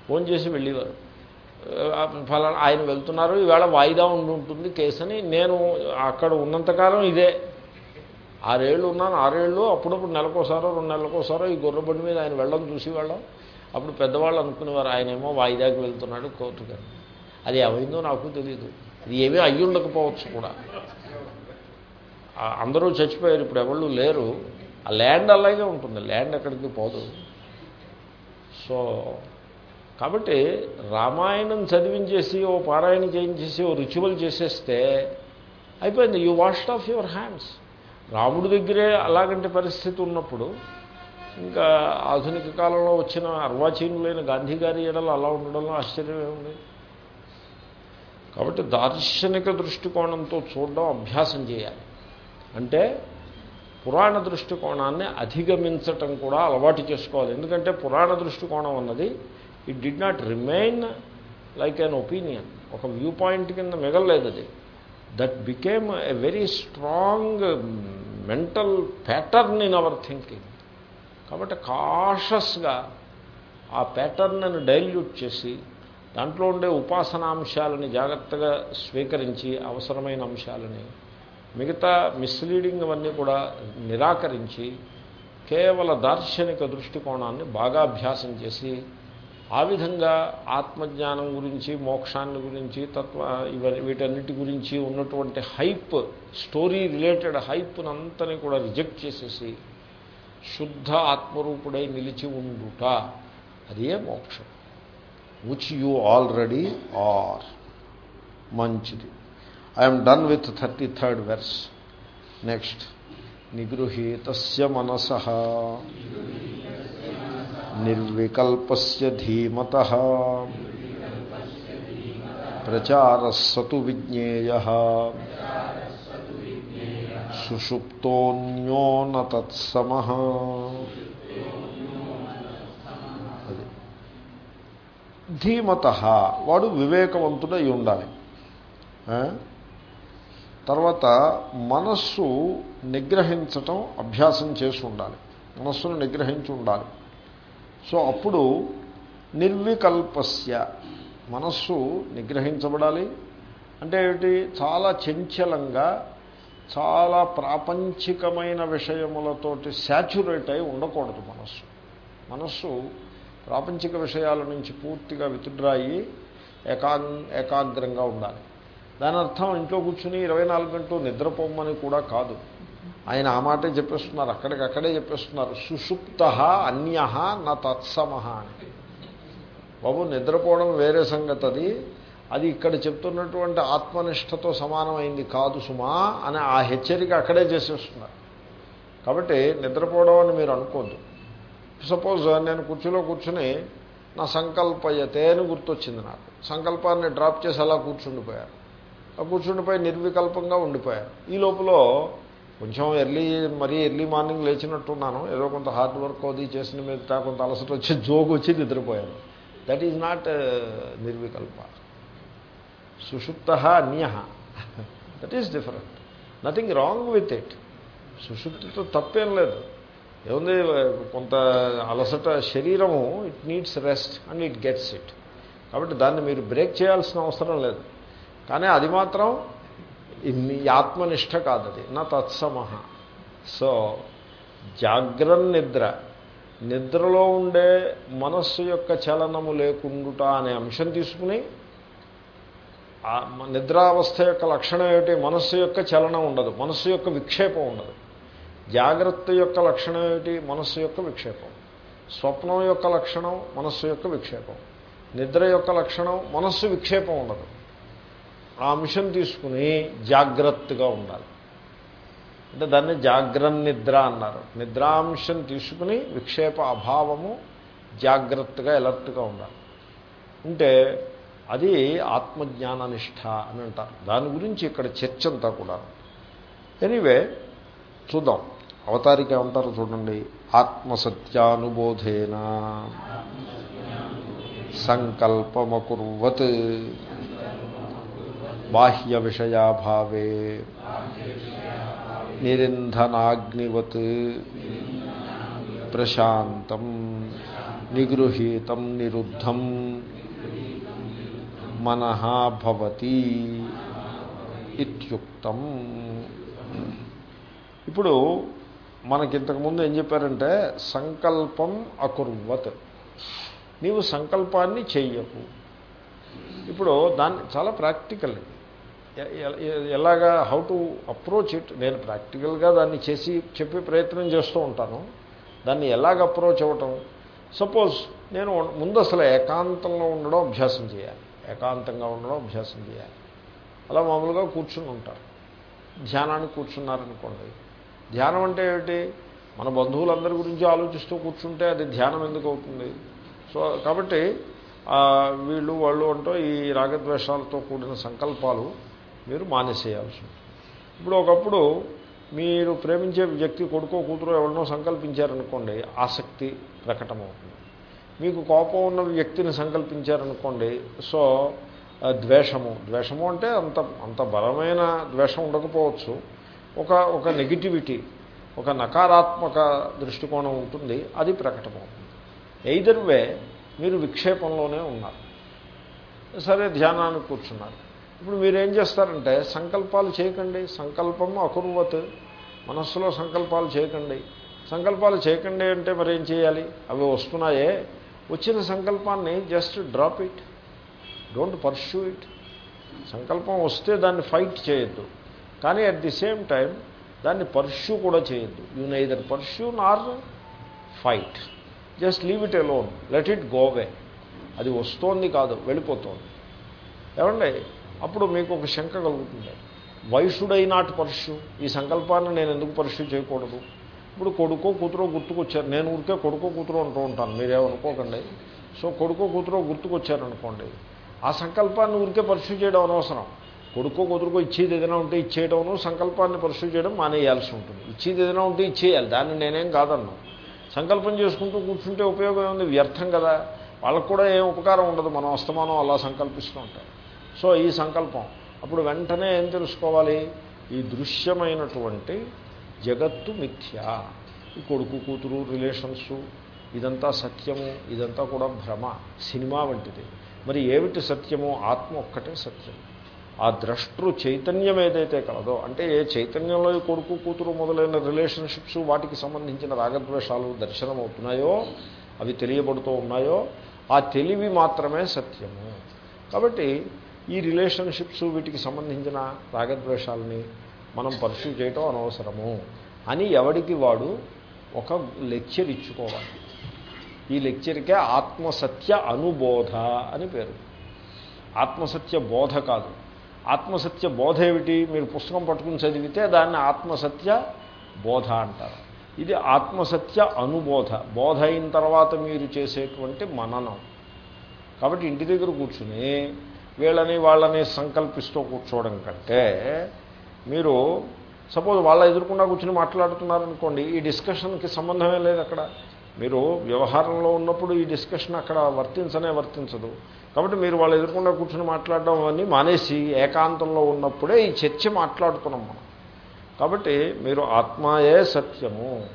భోంచేసి చేసి వెళ్ళేవారు. ఫలానా ఆయన వెళ్తున్నారు ఈవేళ వాయిదా ఉండి ఉంటుంది కేసు అని నేను అక్కడ ఉన్నంతకాలం ఇదే. ఆరేళ్ళు ఉన్నాను ఆరేళ్ళు అప్పుడప్పుడు నెలకోసారో రెండు నెలలకోసారో ఈ గుర్రబండి మీద ఆయన వెళ్ళడం చూసి వెళ్ళం అప్పుడు పెద్దవాళ్ళు అనుకునేవారు ఆయనేమో వాయిదాకి వెళ్తున్నాడు కోర్టుగా అది ఏమైందో నాకు తెలియదు ఇది ఏమీ అయ్యి ఉండకపోవచ్చు కూడా. అందరూ చచ్చిపోయారు ఇప్పుడు ఎవళ్ళు లేరు. ఆ ల్యాండ్ అలాగే ఉంటుంది ల్యాండ్ ఎక్కడికి పోదు. సో కాబట్టి రామాయణం చదివించేసి ఓ పారాయణ చేయించేసి ఓ రిచువల్ చేసేస్తే అయిపోయింది. You washed off your hands. రాముడి దగ్గరే అలాగంటి పరిస్థితి ఉన్నప్పుడు ఇంకా ఆధునిక కాలంలో వచ్చిన అర్వాచీనులైన గాంధీ గారి ఎడలు అలా ఉండడంలో ఆశ్చర్యమే ఉంది కాబట్టి దార్శనిక దృష్టికోణంతో చూడడం అభ్యాసం చేయాలి. అంటే పురాణ దృష్టికోణాన్ని అధిగమించటం కూడా అలవాటు చేసుకోవాలి. ఎందుకంటే పురాణ దృష్టికోణం అన్నది it did not remain like an opinion ఒక వ్యూ పాయింట్ కింద మిగలలేదు అది. That became a very strong mental pattern in our thinking కాబట్టి కాషస్గా ఆ ప్యాటర్న్ను డైల్యూట్ చేసి దాంట్లో ఉండే ఉపాసనాంశాలని జాగ్రత్తగా స్వీకరించి అవసరమైన అంశాలని మిగతా మిస్లీడింగ్ అవన్నీ కూడా నిరాకరించి కేవల దార్శనిక దృష్టికోణాన్ని బాగా అభ్యాసం చేసి ఆ విధంగా ఆత్మజ్ఞానం గురించి మోక్షాన్ని గురించి తత్వ ఇవన్నీ వీటన్నిటి గురించి ఉన్నటువంటి హైప్ స్టోరీ రిలేటెడ్ హైప్నంతని కూడా రిజెక్ట్ చేసేసి శుద్ధ ఆత్మరూపుడై నిలిచి ఉండుట అదే మోక్షం విచ్ యూ ఆల్రెడీ ఆర్ మంచిది I'm done with thirty third verse next నిగృహీతస్య మనస నిర్వికల్పస్య ధీమత ప్రచారస్సతు విజ్ఞేయ సుషుప్తోన్యో నత్సమ అది. ధీమత. వాడు వివేకవంతుడై ఉండాలి. తర్వాత మనస్సు నిగ్రహించటం అభ్యాసం చేసి ఉండాలి. మనస్సును నిగ్రహించి ఉండాలి. సో అప్పుడు నిర్వికల్పస్య. మనస్సు నిగ్రహించబడాలి. అంటే ఏమిటి? చాలా చంచలంగా చాలా ప్రాపంచికమైన విషయములతోటి శాచురేట్ అయి ఉండకూడదు మనస్సు. మనస్సు ప్రాపంచిక విషయాల నుంచి పూర్తిగా విత్డ్రాయి ఏకా ఏకాగ్రంగా ఉండాలి. దాని అర్థం ఇంట్లో కూర్చుని ఇరవై నాలుగు గంటలు నిద్రపోమని కూడా కాదు. ఆయన ఆ మాటే చెప్పేస్తున్నారు అక్కడికక్కడే చెప్పేస్తున్నారు. సుషుప్త అన్య నా తత్సమ అని. బాబు నిద్రపోవడం వేరే సంగతి అది అది ఇక్కడ చెప్తున్నటువంటి ఆత్మనిష్టతో సమానమైంది కాదు సుమా అని ఆ హెచ్చరిక అక్కడే చేసేస్తున్నారు. కాబట్టి నిద్రపోవడం అని మీరు అనుకోద్దు. సపోజ్ నేను కుర్చీలో కూర్చుని నా సంకల్పయతే అని గుర్తొచ్చింది నాకు. సంకల్పాన్ని డ్రాప్ చేసి అలా కూర్చుండిపోయారు ఆ కూర్చుండిపోయి నిర్వికల్పంగా ఉండిపోయారు ఈ లోపల కొంచెం ఎర్లీ మరీ ఎర్లీ మార్నింగ్ లేచినట్టున్నాను. ఏదో కొంత హార్డ్ వర్క్ అది చేసిన మీద కొంత అలసట వచ్చి జోగు వచ్చి నిద్రపోయాను దట్ ఈజ్ నాట్ నిర్వికల్ప. సుషుప్త అన్య. That is different nothing wrong with it సుషుప్తితో తప్పేం లేదు. ఏముంది కొంత అలసట శరీరము it needs rest and it gets it కాబట్టి దాన్ని మీరు బ్రేక్ చేయాల్సిన అవసరం లేదు. కానీ అది మాత్రం ఆత్మనిష్ట కాదది. నా తత్సమహ సో జాగ్రన్ నిద్ర. నిద్రలో ఉండే మనస్సు యొక్క చలనము లేకుండుట అనే అంశం తీసుకుని నిద్రావస్థ యొక్క లక్షణం ఏమిటి? మనస్సు యొక్క చలనం ఉండదు. మనస్సు యొక్క విక్షేపం ఉండదు. జాగ్రత్త యొక్క లక్షణం ఏమిటి? మనస్సు యొక్క విక్షేపం. స్వప్నం యొక్క లక్షణం మనస్సు యొక్క విక్షేపం. నిద్ర యొక్క లక్షణం మనస్సు విక్షేపం ఉండదు. ఆ అంశం తీసుకుని జాగ్రత్తగా ఉండాలి. అంటే దాన్ని జాగ్రత్త నిద్ర అన్నారు. నిద్రాంశం తీసుకుని విక్షేప అభావము జాగ్రత్తగా ఎలర్ట్గా ఉండాలి. ఉంటే అది ఆత్మజ్ఞాననిష్ట అని అంటారు. దాని గురించి ఇక్కడ చర్చ అంతా కూడా. ఎనీవే చూద్దాం. అవతారిక ఏమంటారు చూడండి. ఆత్మసత్యానుబోధేన. సంకల్పమకుర్వత్. బాహ్య విషయాభావే నిరింధనాగ్నివత్. ప్రశాంతం. నిగృహీతం. నిరుద్ధం. మనః భవతి ఇత్యుక్తం. ఇప్పుడు మనకి ఇంతకుముందు ఏం చెప్పారంటే సంకల్పం అకుర్వత్. నీవు సంకల్పాన్ని చెయ్యకు. ఇప్పుడు దాన్ని చాలా ప్రాక్టికల్. ఇది ఎలాగా హౌ టు అప్రోచ్ ఇట్ నేను ప్రాక్టికల్గా దాన్ని చేసి చెప్పే ప్రయత్నం చేస్తూ ఉంటాను. దాన్ని ఎలాగ అప్రోచ్ అవ్వటం? సపోజ్ నేను ముందు అసలు ఏకాంతంలో ఉండడం అభ్యాసం చేయాలి. ఏకాంతంగా ఉండడం అభ్యాసం చేయాలి. అలా మామూలుగా కూర్చుని ఉంటారు. ధ్యానానికి కూర్చున్నారనుకోండి. ధ్యానం అంటే ఏమిటి? మన బంధువులందరి గురించి ఆలోచిస్తూ కూర్చుంటే అది ధ్యానం ఎందుకు అవుతుంది? సో కాబట్టి వీళ్ళు వాళ్ళు అంటూ ఈ రాగద్వేషాలతో కూడిన సంకల్పాలు మీరు మానేసేయాల్సి ఉంటుంది. ఇప్పుడు ఒకప్పుడు మీరు ప్రేమించే వ్యక్తి కొడుకో కూతురు ఎవరినో సంకల్పించారనుకోండి ఆసక్తి ప్రకటమవుతుంది. మీకు కోపం ఉన్న వ్యక్తిని సంకల్పించారనుకోండి సో ద్వేషము. ద్వేషము అంటే అంత అంత బలమైన ద్వేషం ఉండకపోవచ్చు. ఒక ఒక నెగిటివిటీ ఒక నకారాత్మక దృష్టికోణం ఉంటుంది అది ప్రకటమవుతుంది. ఎయిదర్ వే మీరు విక్షేపంలోనే ఉన్నారు. సరే ధ్యానానికి కూర్చున్నారు. ఇప్పుడు మీరు ఏం చేస్తారంటే సంకల్పాలు చేయకండి. సంకల్పం అకుర్వత్. మనస్సులో సంకల్పాలు చేయకండి. సంకల్పాలు చేయకండి అంటే మరి ఏం చేయాలి? అవి వస్తున్నాయే? వచ్చిన సంకల్పాన్ని just drop it don't pursue it సంకల్పం వస్తే దాన్ని ఫైట్ చేయొద్దు. కానీ అట్ ది సేమ్ టైం దాన్ని పర్ష్యూ కూడా చేయొద్దు. You neither pursue nor fight just leave it alone let it go away అది వస్తోంది కాదు వెళ్ళిపోతోంది. ఏమండి? అప్పుడు మీకు ఒక శంక కలుగుతుంది. Why should I not pursue ఈ సంకల్పాన్ని నేను ఎందుకు పర్ష్యూ చేయకూడదు? ఇప్పుడు కొడుకో కూతురో గుర్తుకొచ్చారు. నేను ఊరికే కొడుకో కూతురో అంటూ ఉంటాను. మీరేమనుకోకండి. సో కొడుకో కూతురో గుర్తుకొచ్చారనుకోండి. ఆ సంకల్పాన్ని ఊరికే పర్ష్యూ చేయడం అనవసరం. కొడుకో కూతురుకో ఇచ్చేది ఏదైనా ఉంటే ఇచ్చేయడము సంకల్పాన్ని పర్ష్యూ చేయడం మానేయాల్సి ఉంటుంది. ఇచ్చేది ఏదైనా ఉంటే ఇచ్చేయాలి. దాన్ని నేనేం కాదన్నా. సంకల్పం చేసుకుంటూ కూర్చుంటే ఉపయోగం ఏముంది? వ్యర్థం కదా. వాళ్ళకు కూడా ఏం ఉపకారం ఉండదు. మనం అస్తమానం అలా సంకల్పిస్తూ ఉంటాం. సో ఈ సంకల్పం. అప్పుడు వెంటనే ఏం తెలుసుకోవాలి? ఈ దృశ్యమైనటువంటి జగత్తు మిథ్య. ఈ కొడుకు కూతురు రిలేషన్స్ ఇదంతా సత్యము ఇదంతా కూడా భ్రమ సినిమా వంటిది. మరి ఏమిటి సత్యము? ఆత్మ ఒక్కటే సత్యం. ఆ ద్రష్టృ చైతన్యం ఏదైతే కలదో అంటే ఏ చైతన్యంలో కొడుకు కూతురు మొదలైన రిలేషన్షిప్స్ వాటికి సంబంధించిన రాగద్వేషాలు దర్శనం అవుతున్నాయో అవి తెలియబడుతూ ఉన్నాయో ఆ తెలివి మాత్రమే సత్యము. కాబట్టి ఈ రిలేషన్షిప్స్ వీటికి సంబంధించిన రాగద్వేషాలని మనం పర్సూ చేయటం అనవసరము అని ఎవడికి వాడు ఒక లెక్చర్ ఇచ్చుకోవాలి. ఈ లెక్చర్కే ఆత్మసత్య అనుబోధ అని పేరు. ఆత్మసత్య బోధ కాదు. ఆత్మసత్య బోధ ఏమిటి? మీరు పుస్తకం పట్టుకుని చదివితే దాన్ని ఆత్మసత్య బోధ అంటారు. ఇది ఆత్మసత్య అనుబోధ. బోధ అయిన తర్వాత మీరు చేసేటువంటి మననం. కాబట్టి ఇంటి దగ్గర కూర్చుని వీళ్ళని వాళ్ళని సంకల్పిస్తూ కూర్చోవడం కంటే మీరు సపోజ్ వాళ్ళ ఎదుర్కొన్నా కూర్చుని మాట్లాడుతున్నారనుకోండి ఈ డిస్కషన్కి సంబంధమే లేదు అక్కడ. మీరు వ్యవహారంలో ఉన్నప్పుడు ఈ డిస్కషన్ అక్కడ వర్తించనే వర్తించదు. కాబట్టి మీరు వాళ్ళు ఎదుర్కొన్నా కూర్చుని మాట్లాడడం అవన్నీ మానేసి ఏకాంతంలో ఉన్నప్పుడే ఈ చర్చ మాట్లాడుతున్నాం మనం. కాబట్టి మీరు ఆత్మాయే సత్యము.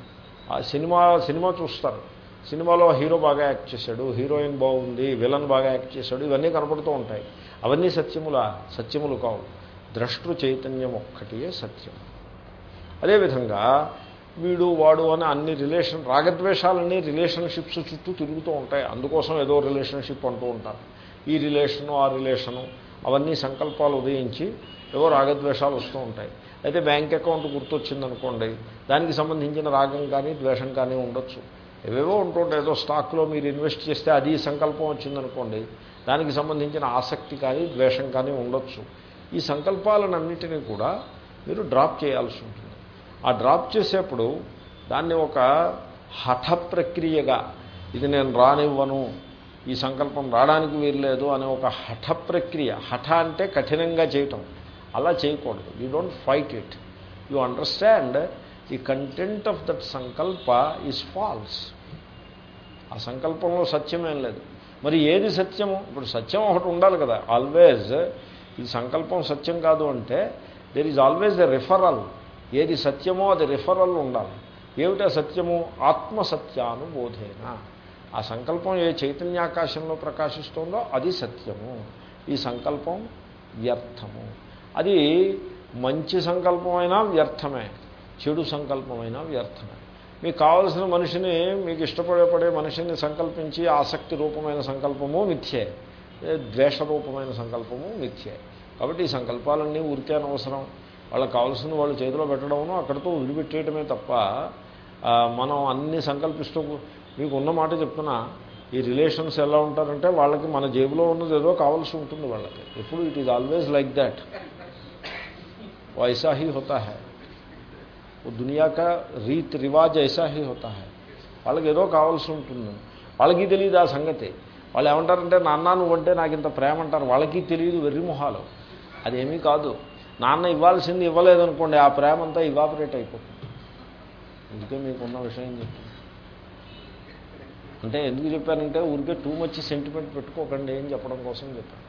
ఆ సినిమా సినిమా చూస్తారు. సినిమాలో హీరో బాగా యాక్ట్ చేశాడు హీరోయిన్ బాగుంది విలన్ బాగా యాక్ట్ చేశాడు ఇవన్నీ కనపడుతూ ఉంటాయి. అవన్నీ సత్యములా? సత్యములు కావు. ద్రష్టృ చైతన్యం ఒక్కటియే సత్యం. అదేవిధంగా వీడు వాడు అని అన్ని రిలేషన్ రాగద్వేషాలన్నీ రిలేషన్షిప్స్ చుట్టూ తిరుగుతూ ఉంటాయి. అందుకోసం ఏదో రిలేషన్షిప్ అంటూ ఉంటారు. ఈ రిలేషను ఆ రిలేషను అవన్నీ సంకల్పాలు ఉదయించి ఏవో రాగద్వేషాలు వస్తూ ఉంటాయి. అయితే బ్యాంక్ అకౌంట్ గుర్తొచ్చిందనుకోండి దానికి సంబంధించిన రాగం కానీ ద్వేషం కానీ ఉండొచ్చు. ఏవేవో ఉంటుంటాయి. ఏదో స్టాక్లో మీరు ఇన్వెస్ట్ చేస్తే అది సంకల్పం వచ్చిందనుకోండి దానికి సంబంధించిన ఆసక్తి కానీ ద్వేషం కానీ ఉండొచ్చు. ఈ సంకల్పాలన్నింటినీ కూడా మీరు డ్రాప్ చేయాల్సి ఉంటుంది. ఆ డ్రాప్ చేసేప్పుడు దాన్ని ఒక హఠ ప్రక్రియగా ఇది నేను రానివ్వను ఈ సంకల్పం రావడానికి వీల్లేదు అనే ఒక హఠ ప్రక్రియ హఠ అంటే కఠినంగా చేయటం. అలా చేయకూడదు. You don't fight it you understand the content of that sankalpa is false ఆ సంకల్పంలో సత్యమేం లేదు. మరి ఏది సత్యము? ఇప్పుడు సత్యం ఒకటి ఉండాలి కదా. ఆల్వేజ్ ఈ సంకల్పం సత్యం కాదు అంటే there is always a referral ఏది సత్యమో అది రిఫరల్ ఉండాలి. ఏమిటా సత్యము? ఆత్మసత్యానుబోధేన ఆ సంకల్పం ఏ చైతన్యాకాశంలో ప్రకాశిస్తుందో అది సత్యము. ఈ సంకల్పం వ్యర్థము. అది మంచి సంకల్పమైనా వ్యర్థమే చెడు సంకల్పమైనా వ్యర్థమే. మీకు కావలసిన మనిషిని మీకు ఇష్టపడే పడే మనిషిని సంకల్పించి ఆసక్తి రూపమైన సంకల్పము మిథ్యే. ద్వేషరూపమైన సంకల్పము మిథ్యే. కాబట్టి ఈ సంకల్పాలన్నీ ఊరికే అనవసరం. వాళ్ళకి కావాల్సిన వాళ్ళు చేతిలో పెట్టడమును అక్కడితో వదిలిపెట్టేయటమే తప్ప మనం అన్ని సంకల్పిస్తూ మీకు ఉన్న మాట చెప్తున్నా ఈ రిలేషన్స్ ఎలా ఉంటారంటే వాళ్ళకి మన జేబులో ఉన్నది ఏదో కావాల్సి ఉంటుంది వాళ్ళకి. ఎప్పుడు it is always like that. వైసా హీ హోతా హై. దునియా రీత్ రివాజ్ ఐసా హీ హోతా హై. వాళ్ళకి ఏదో కావాల్సి ఉంటుంది. వాళ్ళకి తెలియదు ఆ సంగతే? వాళ్ళు ఏమంటారంటే నాన్న నువ్వంటే నాకు ఇంత ప్రేమ అంటారు. వాళ్ళకి తెలియదు వెర్రిమొహాలు అదేమీ కాదు. నాన్న ఇవ్వాల్సింది ఇవ్వలేదనుకోండి ఆ ప్రేమ అంతా ఇవాపరేట్ అయిపోతుంది. అందుకే మీకున్న విషయం చెప్తుంది అంటే ఎందుకు చెప్పానంటే ఊరికే టూ మచ్ సెంటిమెంట్ పెట్టుకోకండి ఏం చెప్పడం కోసం చెప్పాను.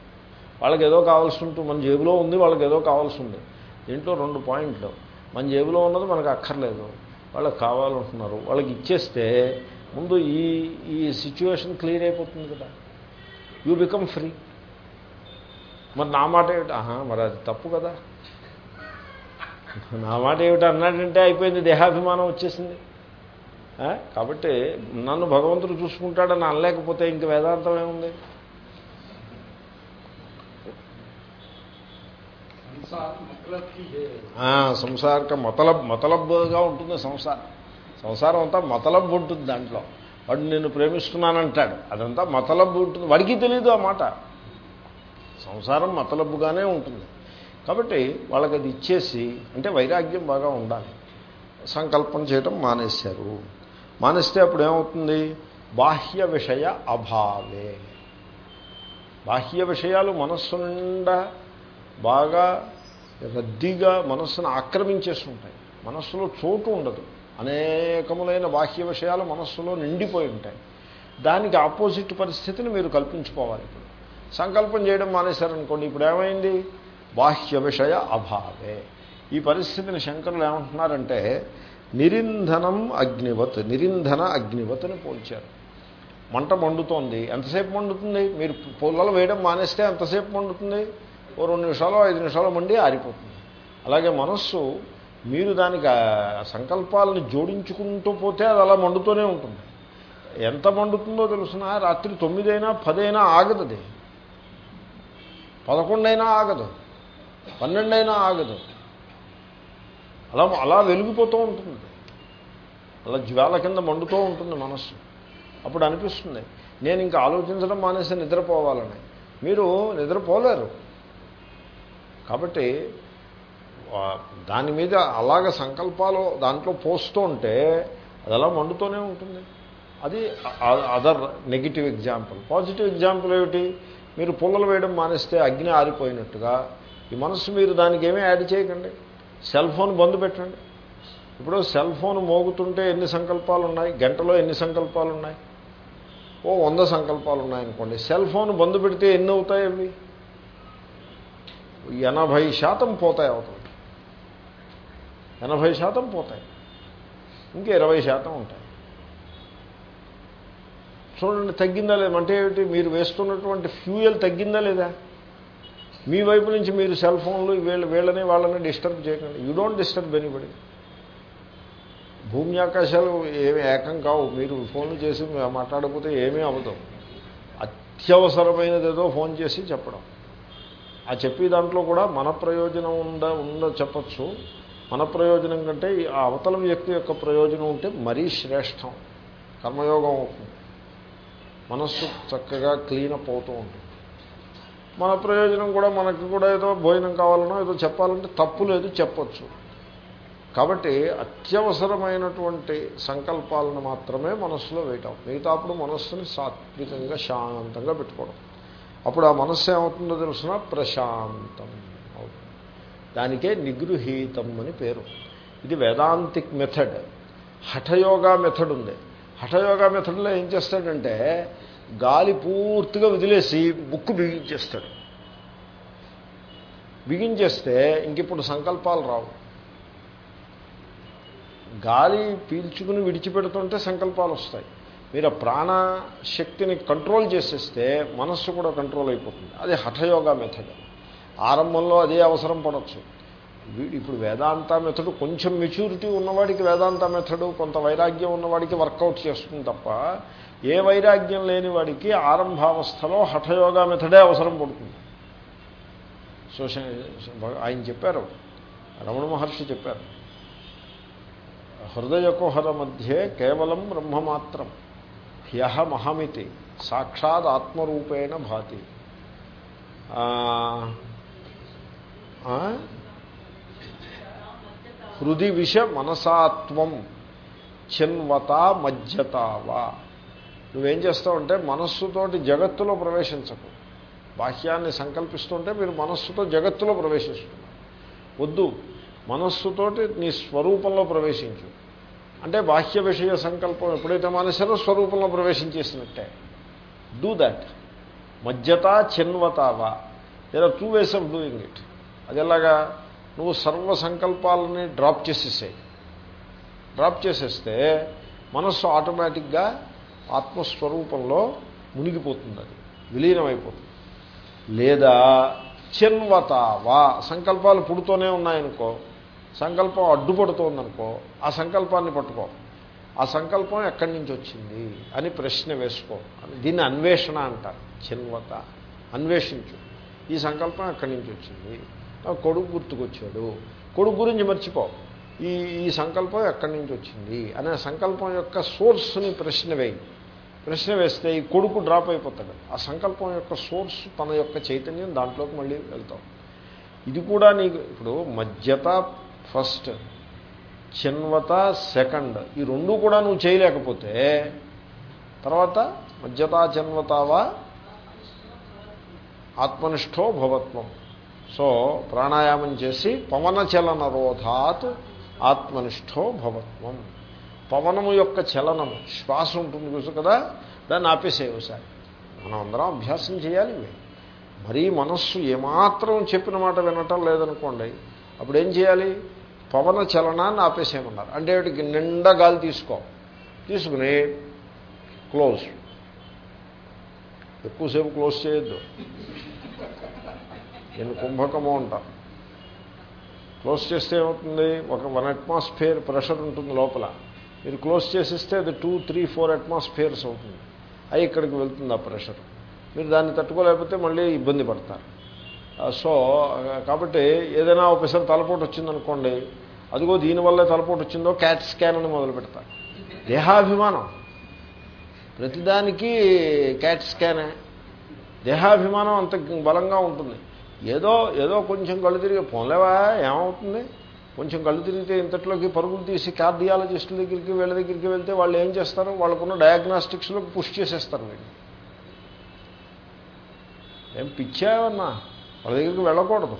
వాళ్ళకి ఏదో కావాల్సి ఉంటుంది మన జేబులో ఉంది వాళ్ళకి ఏదో కావాల్సి ఉంది. దీంట్లో రెండు పాయింట్లు. మన జేబులో ఉన్నది మనకు అక్కర్లేదు. వాళ్ళకి కావాలంటున్నారు. వాళ్ళకి ఇచ్చేస్తే ముందు ఈ ఈ సిచ్యువేషన్ క్లియర్ అయిపోతుంది కదా. యూ బికమ్ ఫ్రీ మరి నా మాట ఏమిటి? ఆహా మరి అది తప్పు కదా. నా మాట ఏమిటి అన్నాడంటే అయిపోయింది దేహాభిమానం వచ్చేసింది. కాబట్టి నన్ను భగవంతుడు చూసుకుంటాడని అనలేకపోతే ఇంక వేదాంతం ఏముంది? సంసారక మతలబ్ మతలబ్గా ఉంటుంది సంసారం. సంసారం అంతా మతలబ్ ఉంటుంది దాంట్లో. వాడు నిన్ను ప్రేమిస్తున్నానంటాడు. అదంతా మతలబ్బు ఉంటుంది. వాడికి తెలియదు ఆ మాట. సంసారం మతలబ్బుగానే ఉంటుంది. కాబట్టి వాళ్ళకి అది ఇచ్చేసి అంటే వైరాగ్యం బాగా ఉండాలి. సంకల్పం చేయటం మానేశారు. మానేస్తే అప్పుడు ఏమవుతుంది? బాహ్య విషయ అభావే. బాహ్య విషయాలు మనస్సు నిండా బాగా రద్దీగా మనస్సును ఆక్రమించేస్తుంటాయి మనస్సులో చోటు ఉండదు. అనేకములైన బాహ్య విషయాలు మనస్సులో నిండిపోయి ఉంటాయి. దానికి ఆపోజిట్ పరిస్థితిని మీరు కల్పించుకోవాలి ఇప్పుడు. సంకల్పం చేయడం మానేశారనుకోండి ఇప్పుడు ఏమైంది? బాహ్య విషయ అభావే. ఈ పరిస్థితిని శంకరులు ఏమంటున్నారంటే నిరింధనం అగ్నివత్ నిరింధన అగ్నివత్ని పోల్చారు. మంట మండుతోంది. ఎంతసేపు మండుతుంది? మీరు పొల్లలు వేయడం మానేస్తే ఎంతసేపు మండుతుంది? ఓ రెండు నిమిషాలు ఐదు నిమిషాలు మండి ఆరిపోతుంది. అలాగే మనస్సు మీరు దానికి సంకల్పాలను జోడించుకుంటూ పోతే అది అలా మండుతూనే ఉంటుంది. ఎంత మండుతుందో తెలుసిన? రాత్రి తొమ్మిదైనా పదైనా ఆగదు పదకొండైనా ఆగదు. పన్నెండైనా ఆగదు. అలా అలా వెలిగిపోతూ ఉంటుంది. అలా జ్వాల కింద మండుతూ ఉంటుంది మనస్సు. అప్పుడు అనిపిస్తుంది నేను ఇంకా ఆలోచించడం మానేసి నిద్రపోవాలని. మీరు నిద్రపోలేరు. కాబట్టి దాని మీద అలాగ సంకల్పాలు దాంట్లో పోస్తూ ఉంటే అది అలా మండుతూనే ఉంటుంది. అది other negative example. Positive example ఏమిటి? మీరు పుల్లలు వేయడం మానేస్తే అగ్ని ఆరిపోయినట్టుగా ఈ మనసు మీరు దానికి ఏమీ యాడ్ చేయకండి. సెల్ ఫోన్ బంద్ పెట్టండి. ఇప్పుడు సెల్ ఫోన్ మోగుతుంటే ఎన్ని సంకల్పాలు ఉన్నాయి గంటలో ఎన్ని సంకల్పాలు ఉన్నాయి ఓ వంద సంకల్పాలు ఉన్నాయనుకోండి సెల్ ఫోన్ బంద్ పెడితే ఎన్ని అవుతాయి అవి ఎనభై శాతం పోతాయి అవుతుంది ఎనభై శాతం పోతాయి. ఇంకా ఇరవై శాతం ఉంటాయి. చూడండి తగ్గిందా లేదా? అంటే ఏమిటి? మీరు వేస్తున్నటువంటి ఫ్యూయల్ తగ్గిందా లేదా? మీ వైపు నుంచి మీరు సెల్ ఫోన్లు వీళ్ళ వీళ్ళని వాళ్ళని డిస్టర్బ్ చేయకండి. యూ డోంట్ డిస్టర్బ్ ఎనీబడి భూమి ఆకాశాలు ఏమి ఏకం కావు. మీరు ఫోన్లు చేసి మాట్లాడకపోతే ఏమీ అవ్వదు. అత్యవసరమైనది ఏదో ఫోన్ చేసి చెప్పడం. ఆ చెప్పే దాంట్లో కూడా మన ప్రయోజనం ఉండ ఉంద చెప్పచ్చు. మన ప్రయోజనం కంటే ఆ అవతల వ్యక్తి యొక్క ప్రయోజనం ఉంటే మరీ శ్రేష్టం. కర్మయోగం అవుతుంది. మనస్సు చక్కగా క్లీన్ అప్ అవుతూ ఉంటుంది. మన ప్రయోజనం కూడా మనకి కూడా ఏదో భోజనం కావాలనో ఏదో చెప్పాలంటే తప్పు లేదు చెప్పచ్చు. కాబట్టి అత్యవసరమైనటువంటి సంకల్పాలను మాత్రమే మనస్సులో వేయటం. మిగతాప్పుడు మనస్సుని సాత్వికంగా శాంతంగా పెట్టుకోవడం. అప్పుడు ఆ మనస్సు ఏమవుతుందో తెలుసిన? ప్రశాంతం అవుతుంది. దానికే నిగృహీతం అని పేరు. ఇది వేదాంతిక్ మెథడ్. హఠయోగా మెథడ్ ఉంది. హఠయోగా మెథడ్లో ఏం చేస్తాడంటే గాలి పూర్తిగా వదిలేసి బుక్కు బిగించేస్తాడు బిగించేస్తే ఇంక ఇప్పుడు సంకల్పాలు రావు. గాలి పీల్చుకుని విడిచిపెడుతుంటే సంకల్పాలు వస్తాయి. మీరు ఆ ప్రాణశక్తిని కంట్రోల్ చేసేస్తే మనస్సు కూడా కంట్రోల్ అయిపోతుంది. అది హఠయోగ మెథడ్. ఆరంభంలో అదే అవసరం పడవచ్చు ఇప్పుడు వేదాంత మెథడు కొంచెం మెచ్యూరిటీ ఉన్నవాడికి వేదాంత మెథడు కొంత వైరాగ్యం ఉన్నవాడికి వర్కౌట్ చేస్తుంది తప్ప ఏ వైరాగ్యం లేని వాడికి ఆరంభావస్థలో హఠయోగ మెథడే అవసరం పడుతుంది. సో ఆయన చెప్పారు రమణ మహర్షి చెప్పారు హృదయకుహర మధ్యే కేవలం బ్రహ్మమాత్రం. హ్యహ మహమితి సాక్షాత్ ఆత్మరూపేణ భాతి. హృది విష మనసాత్వం చిన్వత మజ్జతావా నువ్వేం చేస్తావంటే మనస్సుతోటి జగత్తులో ప్రవేశించకు. బాహ్యాన్ని సంకల్పిస్తుంటే మీరు మనస్సుతో జగత్తులో ప్రవేశిస్తున్నారు. వద్దు మనస్సుతోటి నీ స్వరూపంలో ప్రవేశించు. అంటే బాహ్య విషయ సంకల్పం ఎప్పుడైతే మానేశారో స్వరూపంలో ప్రవేశించేసినట్టే డూ దాట్ మధ్యత చిన్వతావా. There are two ways of doing it అది ఎలాగా? నువ్వు సర్వ సంకల్పాలని డ్రాప్ చేసేసాయి. డ్రాప్ చేసేస్తే మనస్సు ఆటోమేటిక్గా ఆత్మస్వరూపంలో మునిగిపోతుంది అది విలీనమైపోతుంది. లేదా చిన్వతావా. సంకల్పాలు పుడుతూనే ఉన్నాయనుకో సంకల్పం అడ్డుపడుతోందనుకో ఆ సంకల్పాన్ని పట్టుకో. ఆ సంకల్పం ఎక్కడి నుంచి వచ్చింది అని ప్రశ్న వేసుకో. దీన్ని అన్వేషణ అంటారు. చిన్వత. అన్వేషించు. ఈ సంకల్పం ఎక్కడి నుంచి వచ్చింది? కొడుకు గుర్తుకొచ్చాడు. కొడుకు గురించి మర్చిపో. ఈ ఈ సంకల్పం ఎక్కడి నుంచి వచ్చింది? అనే సంకల్పం యొక్క సోర్స్ని ప్రశ్న వేయి. ప్రశ్న వేస్తే ఈ కొడుకు డ్రాప్ అయిపోతాడు. ఆ సంకల్పం యొక్క సోర్స్ తన యొక్క చైతన్యం దాంట్లోకి మళ్ళీ వెళ్తాం. ఇది కూడా నీకు ఇప్పుడు మధ్యత ఫస్ట్ చిన్వత సెకండ్. ఈ రెండు కూడా నువ్వు చేయలేకపోతే తర్వాత మధ్యతా చిన్వతావా ఆత్మనిష్టో భవత్వం. సో ప్రాణాయామం చేసి పవనచలన రోధాత్ ఆత్మనిష్టో భవత్వం. పవనము యొక్క చలనము శ్వాస ఉంటుంది చూసు కదా దాన్ని ఆపేసే ఒకసారి. మనం అందరం అభ్యాసం చేయాలి. మరీ మనస్సు ఏమాత్రం చెప్పిన మాట వినటం లేదనుకోండి అప్పుడు ఏం చేయాలి? పవన చలనాన్ని ఆపేసేయమన్నారు. అంటే వాటికి నిండా గాలి తీసుకో. తీసుకుని క్లోజ్. ఎక్కువసేపు క్లోజ్ చేయొద్దు. నేను కుంభకము అంటాను క్లోజ్ చేస్తే ఏమవుతుంది? ఒక వన్ అట్మాస్ఫియర్ ప్రెషర్ ఉంటుంది లోపల. మీరు క్లోజ్ చేసిస్తే అది టూ త్రీ ఫోర్ అట్మాస్ఫియర్స్ అవుతుంది. అవి ఇక్కడికి వెళ్తుంది ఆ ప్రెషర్. మీరు దాన్ని తట్టుకోలేకపోతే మళ్ళీ ఇబ్బంది పడతారు. సో కాబట్టి ఏదైనా ఒకసారి తలపోటు వచ్చిందనుకోండి అదిగో దీనివల్ల తలపోటు వచ్చిందో క్యాట్ స్కాన్ అని మొదలు పెడతారు దేహాభిమానం. ప్రతిదానికి క్యాట్ స్కానే దేహాభిమానం అంత బలంగా ఉంటుంది. ఏదో ఏదో కొంచెం కళ్ళు తిరిగి పోలేవా ఏమవుతుంది? కొంచెం కళ్ళు తిరిగితే ఇంతట్లోకి పరుగులు తీసి కార్డియాలజిస్టుల దగ్గరికి వీళ్ళ దగ్గరికి వెళ్తే వాళ్ళు ఏం చేస్తారు? వాళ్ళకున్న డయాగ్నాస్టిక్స్లోకి పుష్ చేసేస్తారు వీళ్ళు. ఏం పిచ్చావన్నా? వాళ్ళ దగ్గరికి వెళ్ళకూడదు.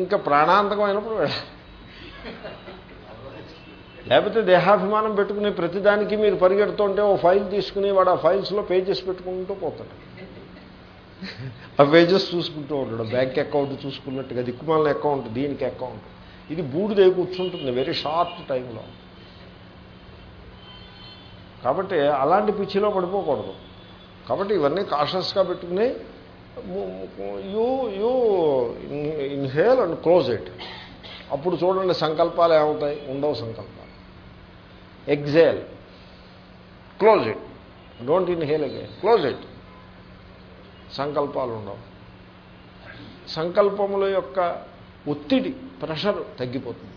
ఇంకా ప్రాణాంతకమైనప్పుడు వెళ్ళాలి లేకపోతే దేహాభిమానం పెట్టుకుని ప్రతిదానికి మీరు పరిగెడుతుంటే ఓ ఫైల్ తీసుకుని వాడు ఆ ఫైల్స్లో పేజెస్ పెట్టుకుంటూ పోతాడు. ఆ పేజెస్ చూసుకుంటూ ఉంటాడు. బ్యాంక్ అకౌంట్ చూసుకున్నట్టుగా దిక్కుమాలిన అకౌంట్ దీనికి అకౌంట్. ఇది బూడిదే కూర్చుంటుంది వెరీ షార్ట్ టైంలో. కాబట్టి అలాంటి పిచ్చిలో పడిపోకూడదు. కాబట్టి ఇవన్నీ కాషస్గా పెట్టుకుని you you inhale and close it అప్పుడు చూడండి సంకల్పాలు ఏమవుతాయి ఉండవు సంకల్పాలు. Exhale close it don't inhale again close it సంకల్పాలు ఉండవు. సంకల్పముల యొక్క ఒత్తిడి ప్రెషర్ తగ్గిపోతుంది.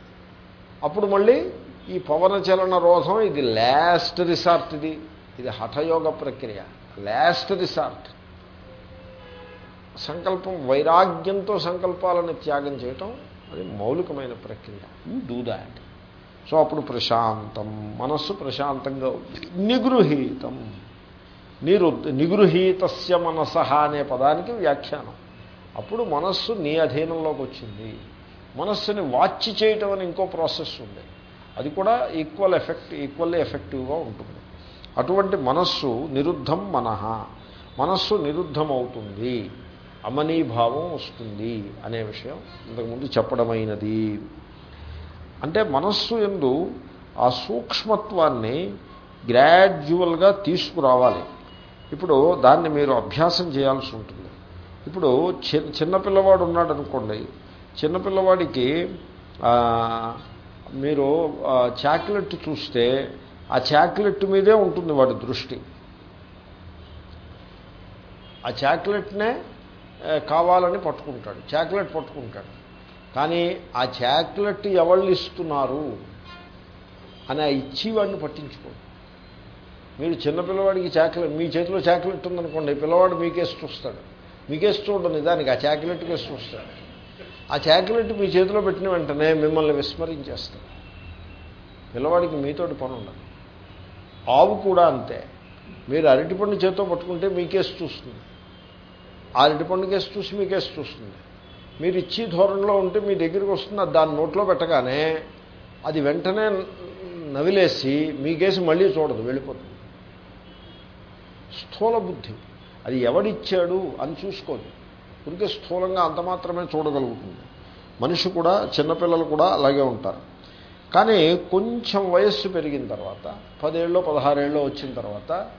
అప్పుడు మళ్ళీ ఈ పవన చలన రోధం ఇది లాస్ట్ రిసార్ట్ ఇది. ఇది హఠయోగ ప్రక్రియ. లాస్ట్ రిసార్ట్ సంకల్పం వైరాగ్యంతో సంకల్పాలను త్యాగం చేయటం అది మౌలికమైన ప్రక్రియ. యూ డూ దాట్ సో అప్పుడు ప్రశాంతం మనస్సు ప్రశాంతంగా నిగృహీతం. నిరు నిగృహీతస్య మనస అనే పదానికి వ్యాఖ్యానం. అప్పుడు మనస్సు నీ అధీనంలోకి వచ్చింది. మనస్సుని వాచ్ చేయటం అని ఇంకో ప్రాసెస్ ఉంది. అది కూడా ఈక్వల్ ఎఫెక్ట్ ఈక్వల్లీ ఎఫెక్టివ్గా ఉంటుంది. అటువంటి మనస్సు నిరుద్ధం మనహ మనస్సు నిరుద్ధం అవుతుంది అమనీభావం వస్తుంది అనే విషయం ఇంతకుముందు చెప్పడమైనది. అంటే మనస్సు ఎందు ఆ సూక్ష్మత్వాన్ని గ్రాడ్యువల్గా తీసుకురావాలి. ఇప్పుడు దాన్ని మీరు అభ్యాసం చేయాల్సి ఉంటుంది. ఇప్పుడు చిన్నపిల్లవాడు ఉన్నాడు అనుకోండి చిన్నపిల్లవాడికి మీరు చాక్లెట్ చూస్తే ఆ చాక్లెట్ మీదే ఉంటుంది వాడి దృష్టి. ఆ చాక్లెట్నే కావాలని పట్టుకుంటాడు. చాక్లెట్ పట్టుకుంటాడు. కానీ ఆ చాక్లెట్ ఎవళ్ళు ఇస్తున్నారు అని ఆ ఇచ్చేవాడిని పట్టించుకోడు. మీరు చిన్నపిల్లవాడికి చాక్లెట్ మీ చేతిలో చాక్లెట్ ఉందనుకోండి పిల్లవాడు మీకేసి చూస్తాడు. మీకేసి చూడండి దానికి ఆ చాక్లెట్ కేసి చూస్తాడు. ఆ చాక్లెట్ మీ చేతిలో పెట్టిన వెంటనే మిమ్మల్ని విస్మరించేస్తాడు. పిల్లవాడికి మీతోటి పని ఉండదు. ఆవు కూడా అంతే. మీరు అరటిపండు చేతితో పట్టుకుంటే మీకేసి చూస్తుంది. ఆ అరటిపండు కేసు చూసి మీ కేసు చూస్తుంది. మీరు ఇచ్చి ధోరణిలో ఉంటే మీ దగ్గరికి వస్తుంది దాన్ని దాని నోట్లో పెట్టగానే అది వెంటనే నవిలేసి మీ కేసు మళ్ళీ చూడదు వెళ్ళిపోతుంది. స్థూల బుద్ధి. అది ఎవడిచ్చాడు అని చూసుకోదు. ఇంకే స్థూలంగా అంత మాత్రమే చూడగలుగుతుంది. మనిషి కూడా చిన్నపిల్లలు కూడా అలాగే ఉంటారు. కానీ కొంచెం వయస్సు పెరిగిన తర్వాత పదేళ్ళు పదహారేళ్ళు వచ్చిన తర్వాత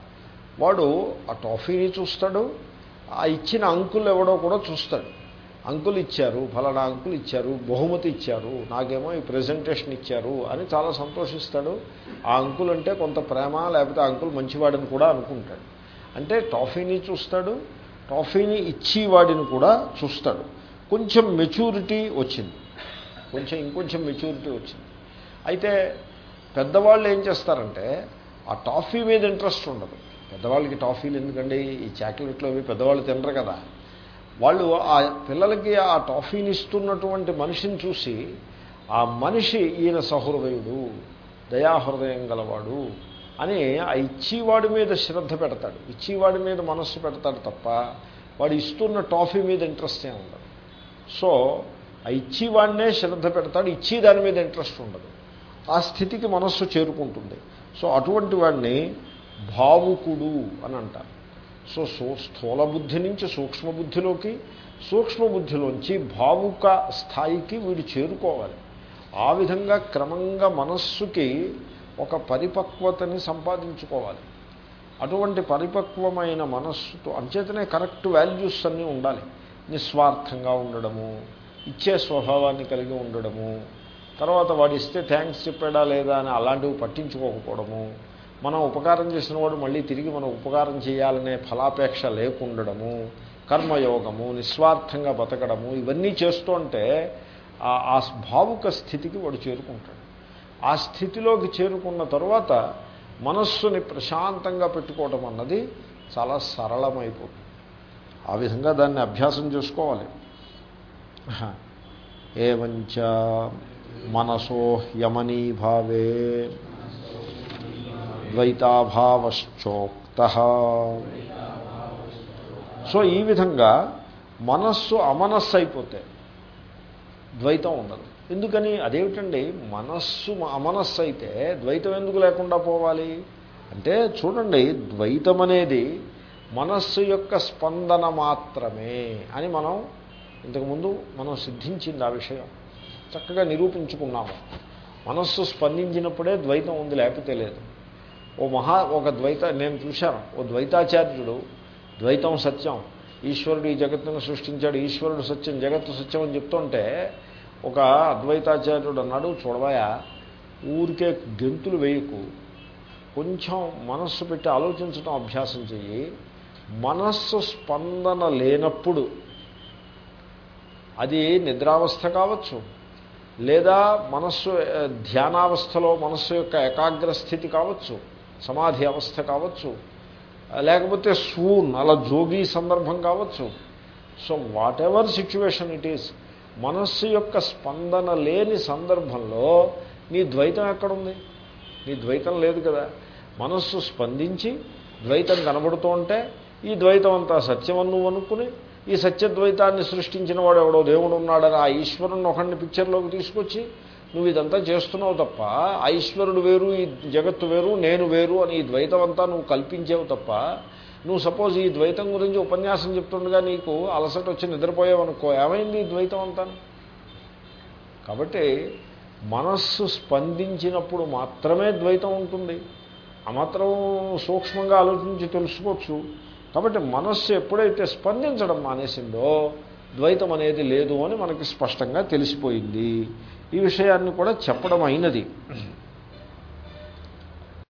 వాడు ఆ టాఫీని చూస్తాడు ఆ ఇచ్చిన అంకులు ఎవడో కూడా చూస్తాడు. అంకులు ఇచ్చారు ఫలానా అంకులు ఇచ్చారు బహుమతి ఇచ్చారు నాకేమో ఈ ప్రజెంటేషన్ ఇచ్చారు అని చాలా సంతోషిస్తాడు. ఆ అంకులు అంటే కొంత ప్రేమ లేకపోతే ఆ అంకుల్ మంచివాడని కూడా అనుకుంటాడు. అంటే టాఫీని చూస్తాడు టాఫీని ఇచ్చేవాడిని కూడా చూస్తాడు. కొంచెం మెచ్యూరిటీ వచ్చింది. కొంచెం ఇంకొంచెం మెచ్యూరిటీ వచ్చింది. అయితే పెద్దవాళ్ళు ఏం చేస్తారంటే ఆ టాఫీ మీద ఇంట్రెస్ట్ ఉండదు. పెద్దవాళ్ళకి టాఫీలు ఎందుకండి? ఈ చాక్లెట్లు అవి పెద్దవాళ్ళు తినరు కదా. వాళ్ళు ఆ పిల్లలకి ఆ టాఫీని ఇస్తున్నటువంటి మనిషిని చూసి ఆ మనిషి ఈయన సహృదయుడు దయాహృదయం గలవాడు అని ఆ ఇచ్చేవాడి మీద శ్రద్ధ పెడతాడు. ఇచ్చేవాడి మీద మనస్సు పెడతాడు తప్ప వాడు ఇస్తున్న టాఫీ మీద ఇంట్రెస్ట్ ఏమి ఉండదు. సో ఆ ఇచ్చేవాడినే శ్రద్ధ పెడతాడు. ఇచ్చే దాని మీద ఇంట్రెస్ట్ ఉండదు. ఆ స్థితికి మనస్సు చేరుకుంటుంది. సో అటువంటి వాడిని భావుకుడు అని అంటారు. సో సో స్థూల బుద్ధి నుంచి సూక్ష్మ బుద్ధిలోకి సూక్ష్మ బుద్ధిలోంచి భావుక స్థాయికి వీడు చేరుకోవాలి. ఆ విధంగా క్రమంగా మనస్సుకి ఒక పరిపక్వతని సంపాదించుకోవాలి. అటువంటి పరిపక్వమైన మనస్సుతో అంచేతనే కరెక్ట్ వాల్యూస్ అన్నీ ఉండాలి. నిస్వార్థంగా ఉండడము ఇచ్చే స్వభావాన్ని కలిగి ఉండడము తర్వాత వాడిస్తే థ్యాంక్స్ చెప్పాడా లేదా అని అలాంటివి పట్టించుకోకపోవడము మనం ఉపకారం చేసిన వాడు మళ్ళీ తిరిగి మనం ఉపకారం చేయాలనే ఫలాపేక్ష లేకుండడము కర్మయోగము నిస్వార్థంగా బతకడము ఇవన్నీ చేస్తుంటే ఆ- ఆ భావుక స్థితికి వాడు చేరుకుంటాడు. ఆ స్థితిలోకి చేరుకున్న తర్వాత మనస్సుని ప్రశాంతంగా పెట్టుకోవటం అన్నది చాలా సరళమైపోతుంది. ఆ విధంగా దాన్ని అభ్యాసం చేసుకోవాలి. ఏమంచ మనసో యమనీభావే ద్వైతాభావశ్చోక్త. సో ఈ విధంగా మనస్సు అమనస్సు అయిపోతే ద్వైతం ఉండదు. ఎందుకని? అదేమిటండి? మనస్సు అమనస్సు అయితే ద్వైతం ఎందుకు లేకుండా పోవాలి? అంటే చూడండి ద్వైతం అనేది మనస్సు యొక్క స్పందన మాత్రమే అని మనం ఇంతకుముందు మనం సిద్ధించింది ఆ విషయం. చక్కగా నిరూపించుకున్నాము. మనస్సు స్పందించినప్పుడే ద్వైతం ఉంది లేకపోతే లేదు. ఓ మహా ఒక ద్వైత నేను చూశాను. ఓ ద్వైతాచార్యుడు ద్వైతం సత్యం. ఈశ్వరుడు ఈ జగత్తును సృష్టించాడు ఈశ్వరుడు సత్యం జగత్తు సత్యం అని చెప్తుంటే ఒక అద్వైతాచార్యుడు అన్నాడు చూడవాయా ఊరికే గెంతులు వేయకు. కొంచెం మనస్సు పెట్టి ఆలోచించడం అభ్యాసం చెయ్యి. మనస్సు స్పందన లేనప్పుడు అది నిద్రావస్థ కావచ్చు. లేదా మనస్సు ధ్యానావస్థలో మనస్సు యొక్క ఏకాగ్ర స్థితి కావచ్చు. సమాధి అవస్థ కావచ్చు. లేకపోతే సూన్ అలా జోగి సందర్భం కావచ్చు. So whatever situation it is మనస్సు యొక్క స్పందన లేని సందర్భంలో నీ ద్వైతం ఎక్కడుంది? నీ ద్వైతం లేదు కదా. మనస్సు స్పందించి ద్వైతం కనబడుతూ ఉంటే ఈ ద్వైతం అంతా సత్యమని నువ్వు అనుకుని ఈ సత్యద్వైతాన్ని సృష్టించిన వాడు ఎవడో దేవుడు ఉన్నాడని ఆ ఈశ్వరుని ఒకడిని పిక్చర్లోకి తీసుకొచ్చి నువ్వు ఇదంతా చేస్తున్నావు తప్ప ఐశ్వరుడు వేరు ఈ జగత్తు వేరు నేను వేరు అని ఈ ద్వైతం అంతా నువ్వు కల్పించేవు తప్ప నువ్వు సపోజ్ ఈ ద్వైతం గురించి ఉపన్యాసం చెప్తుండగా నీకు అలసట వచ్చి నిద్రపోయావనుకో ఏమైంది ఈ ద్వైతం అంతా కాబట్టి మనస్సు స్పందించినప్పుడు మాత్రమే ద్వైతం ఉంటుంది. ఆ మాత్రం సూక్ష్మంగా ఆలోచించి తెలుసుకోవచ్చు. కాబట్టి మనస్సు ఎప్పుడైతే స్పందించడం మానేసిందో ద్వైతం అనేది లేదు అని మనకి స్పష్టంగా తెలిసిపోయింది. ఈ విషయాన్ని కూడా చెప్పడం అయినది.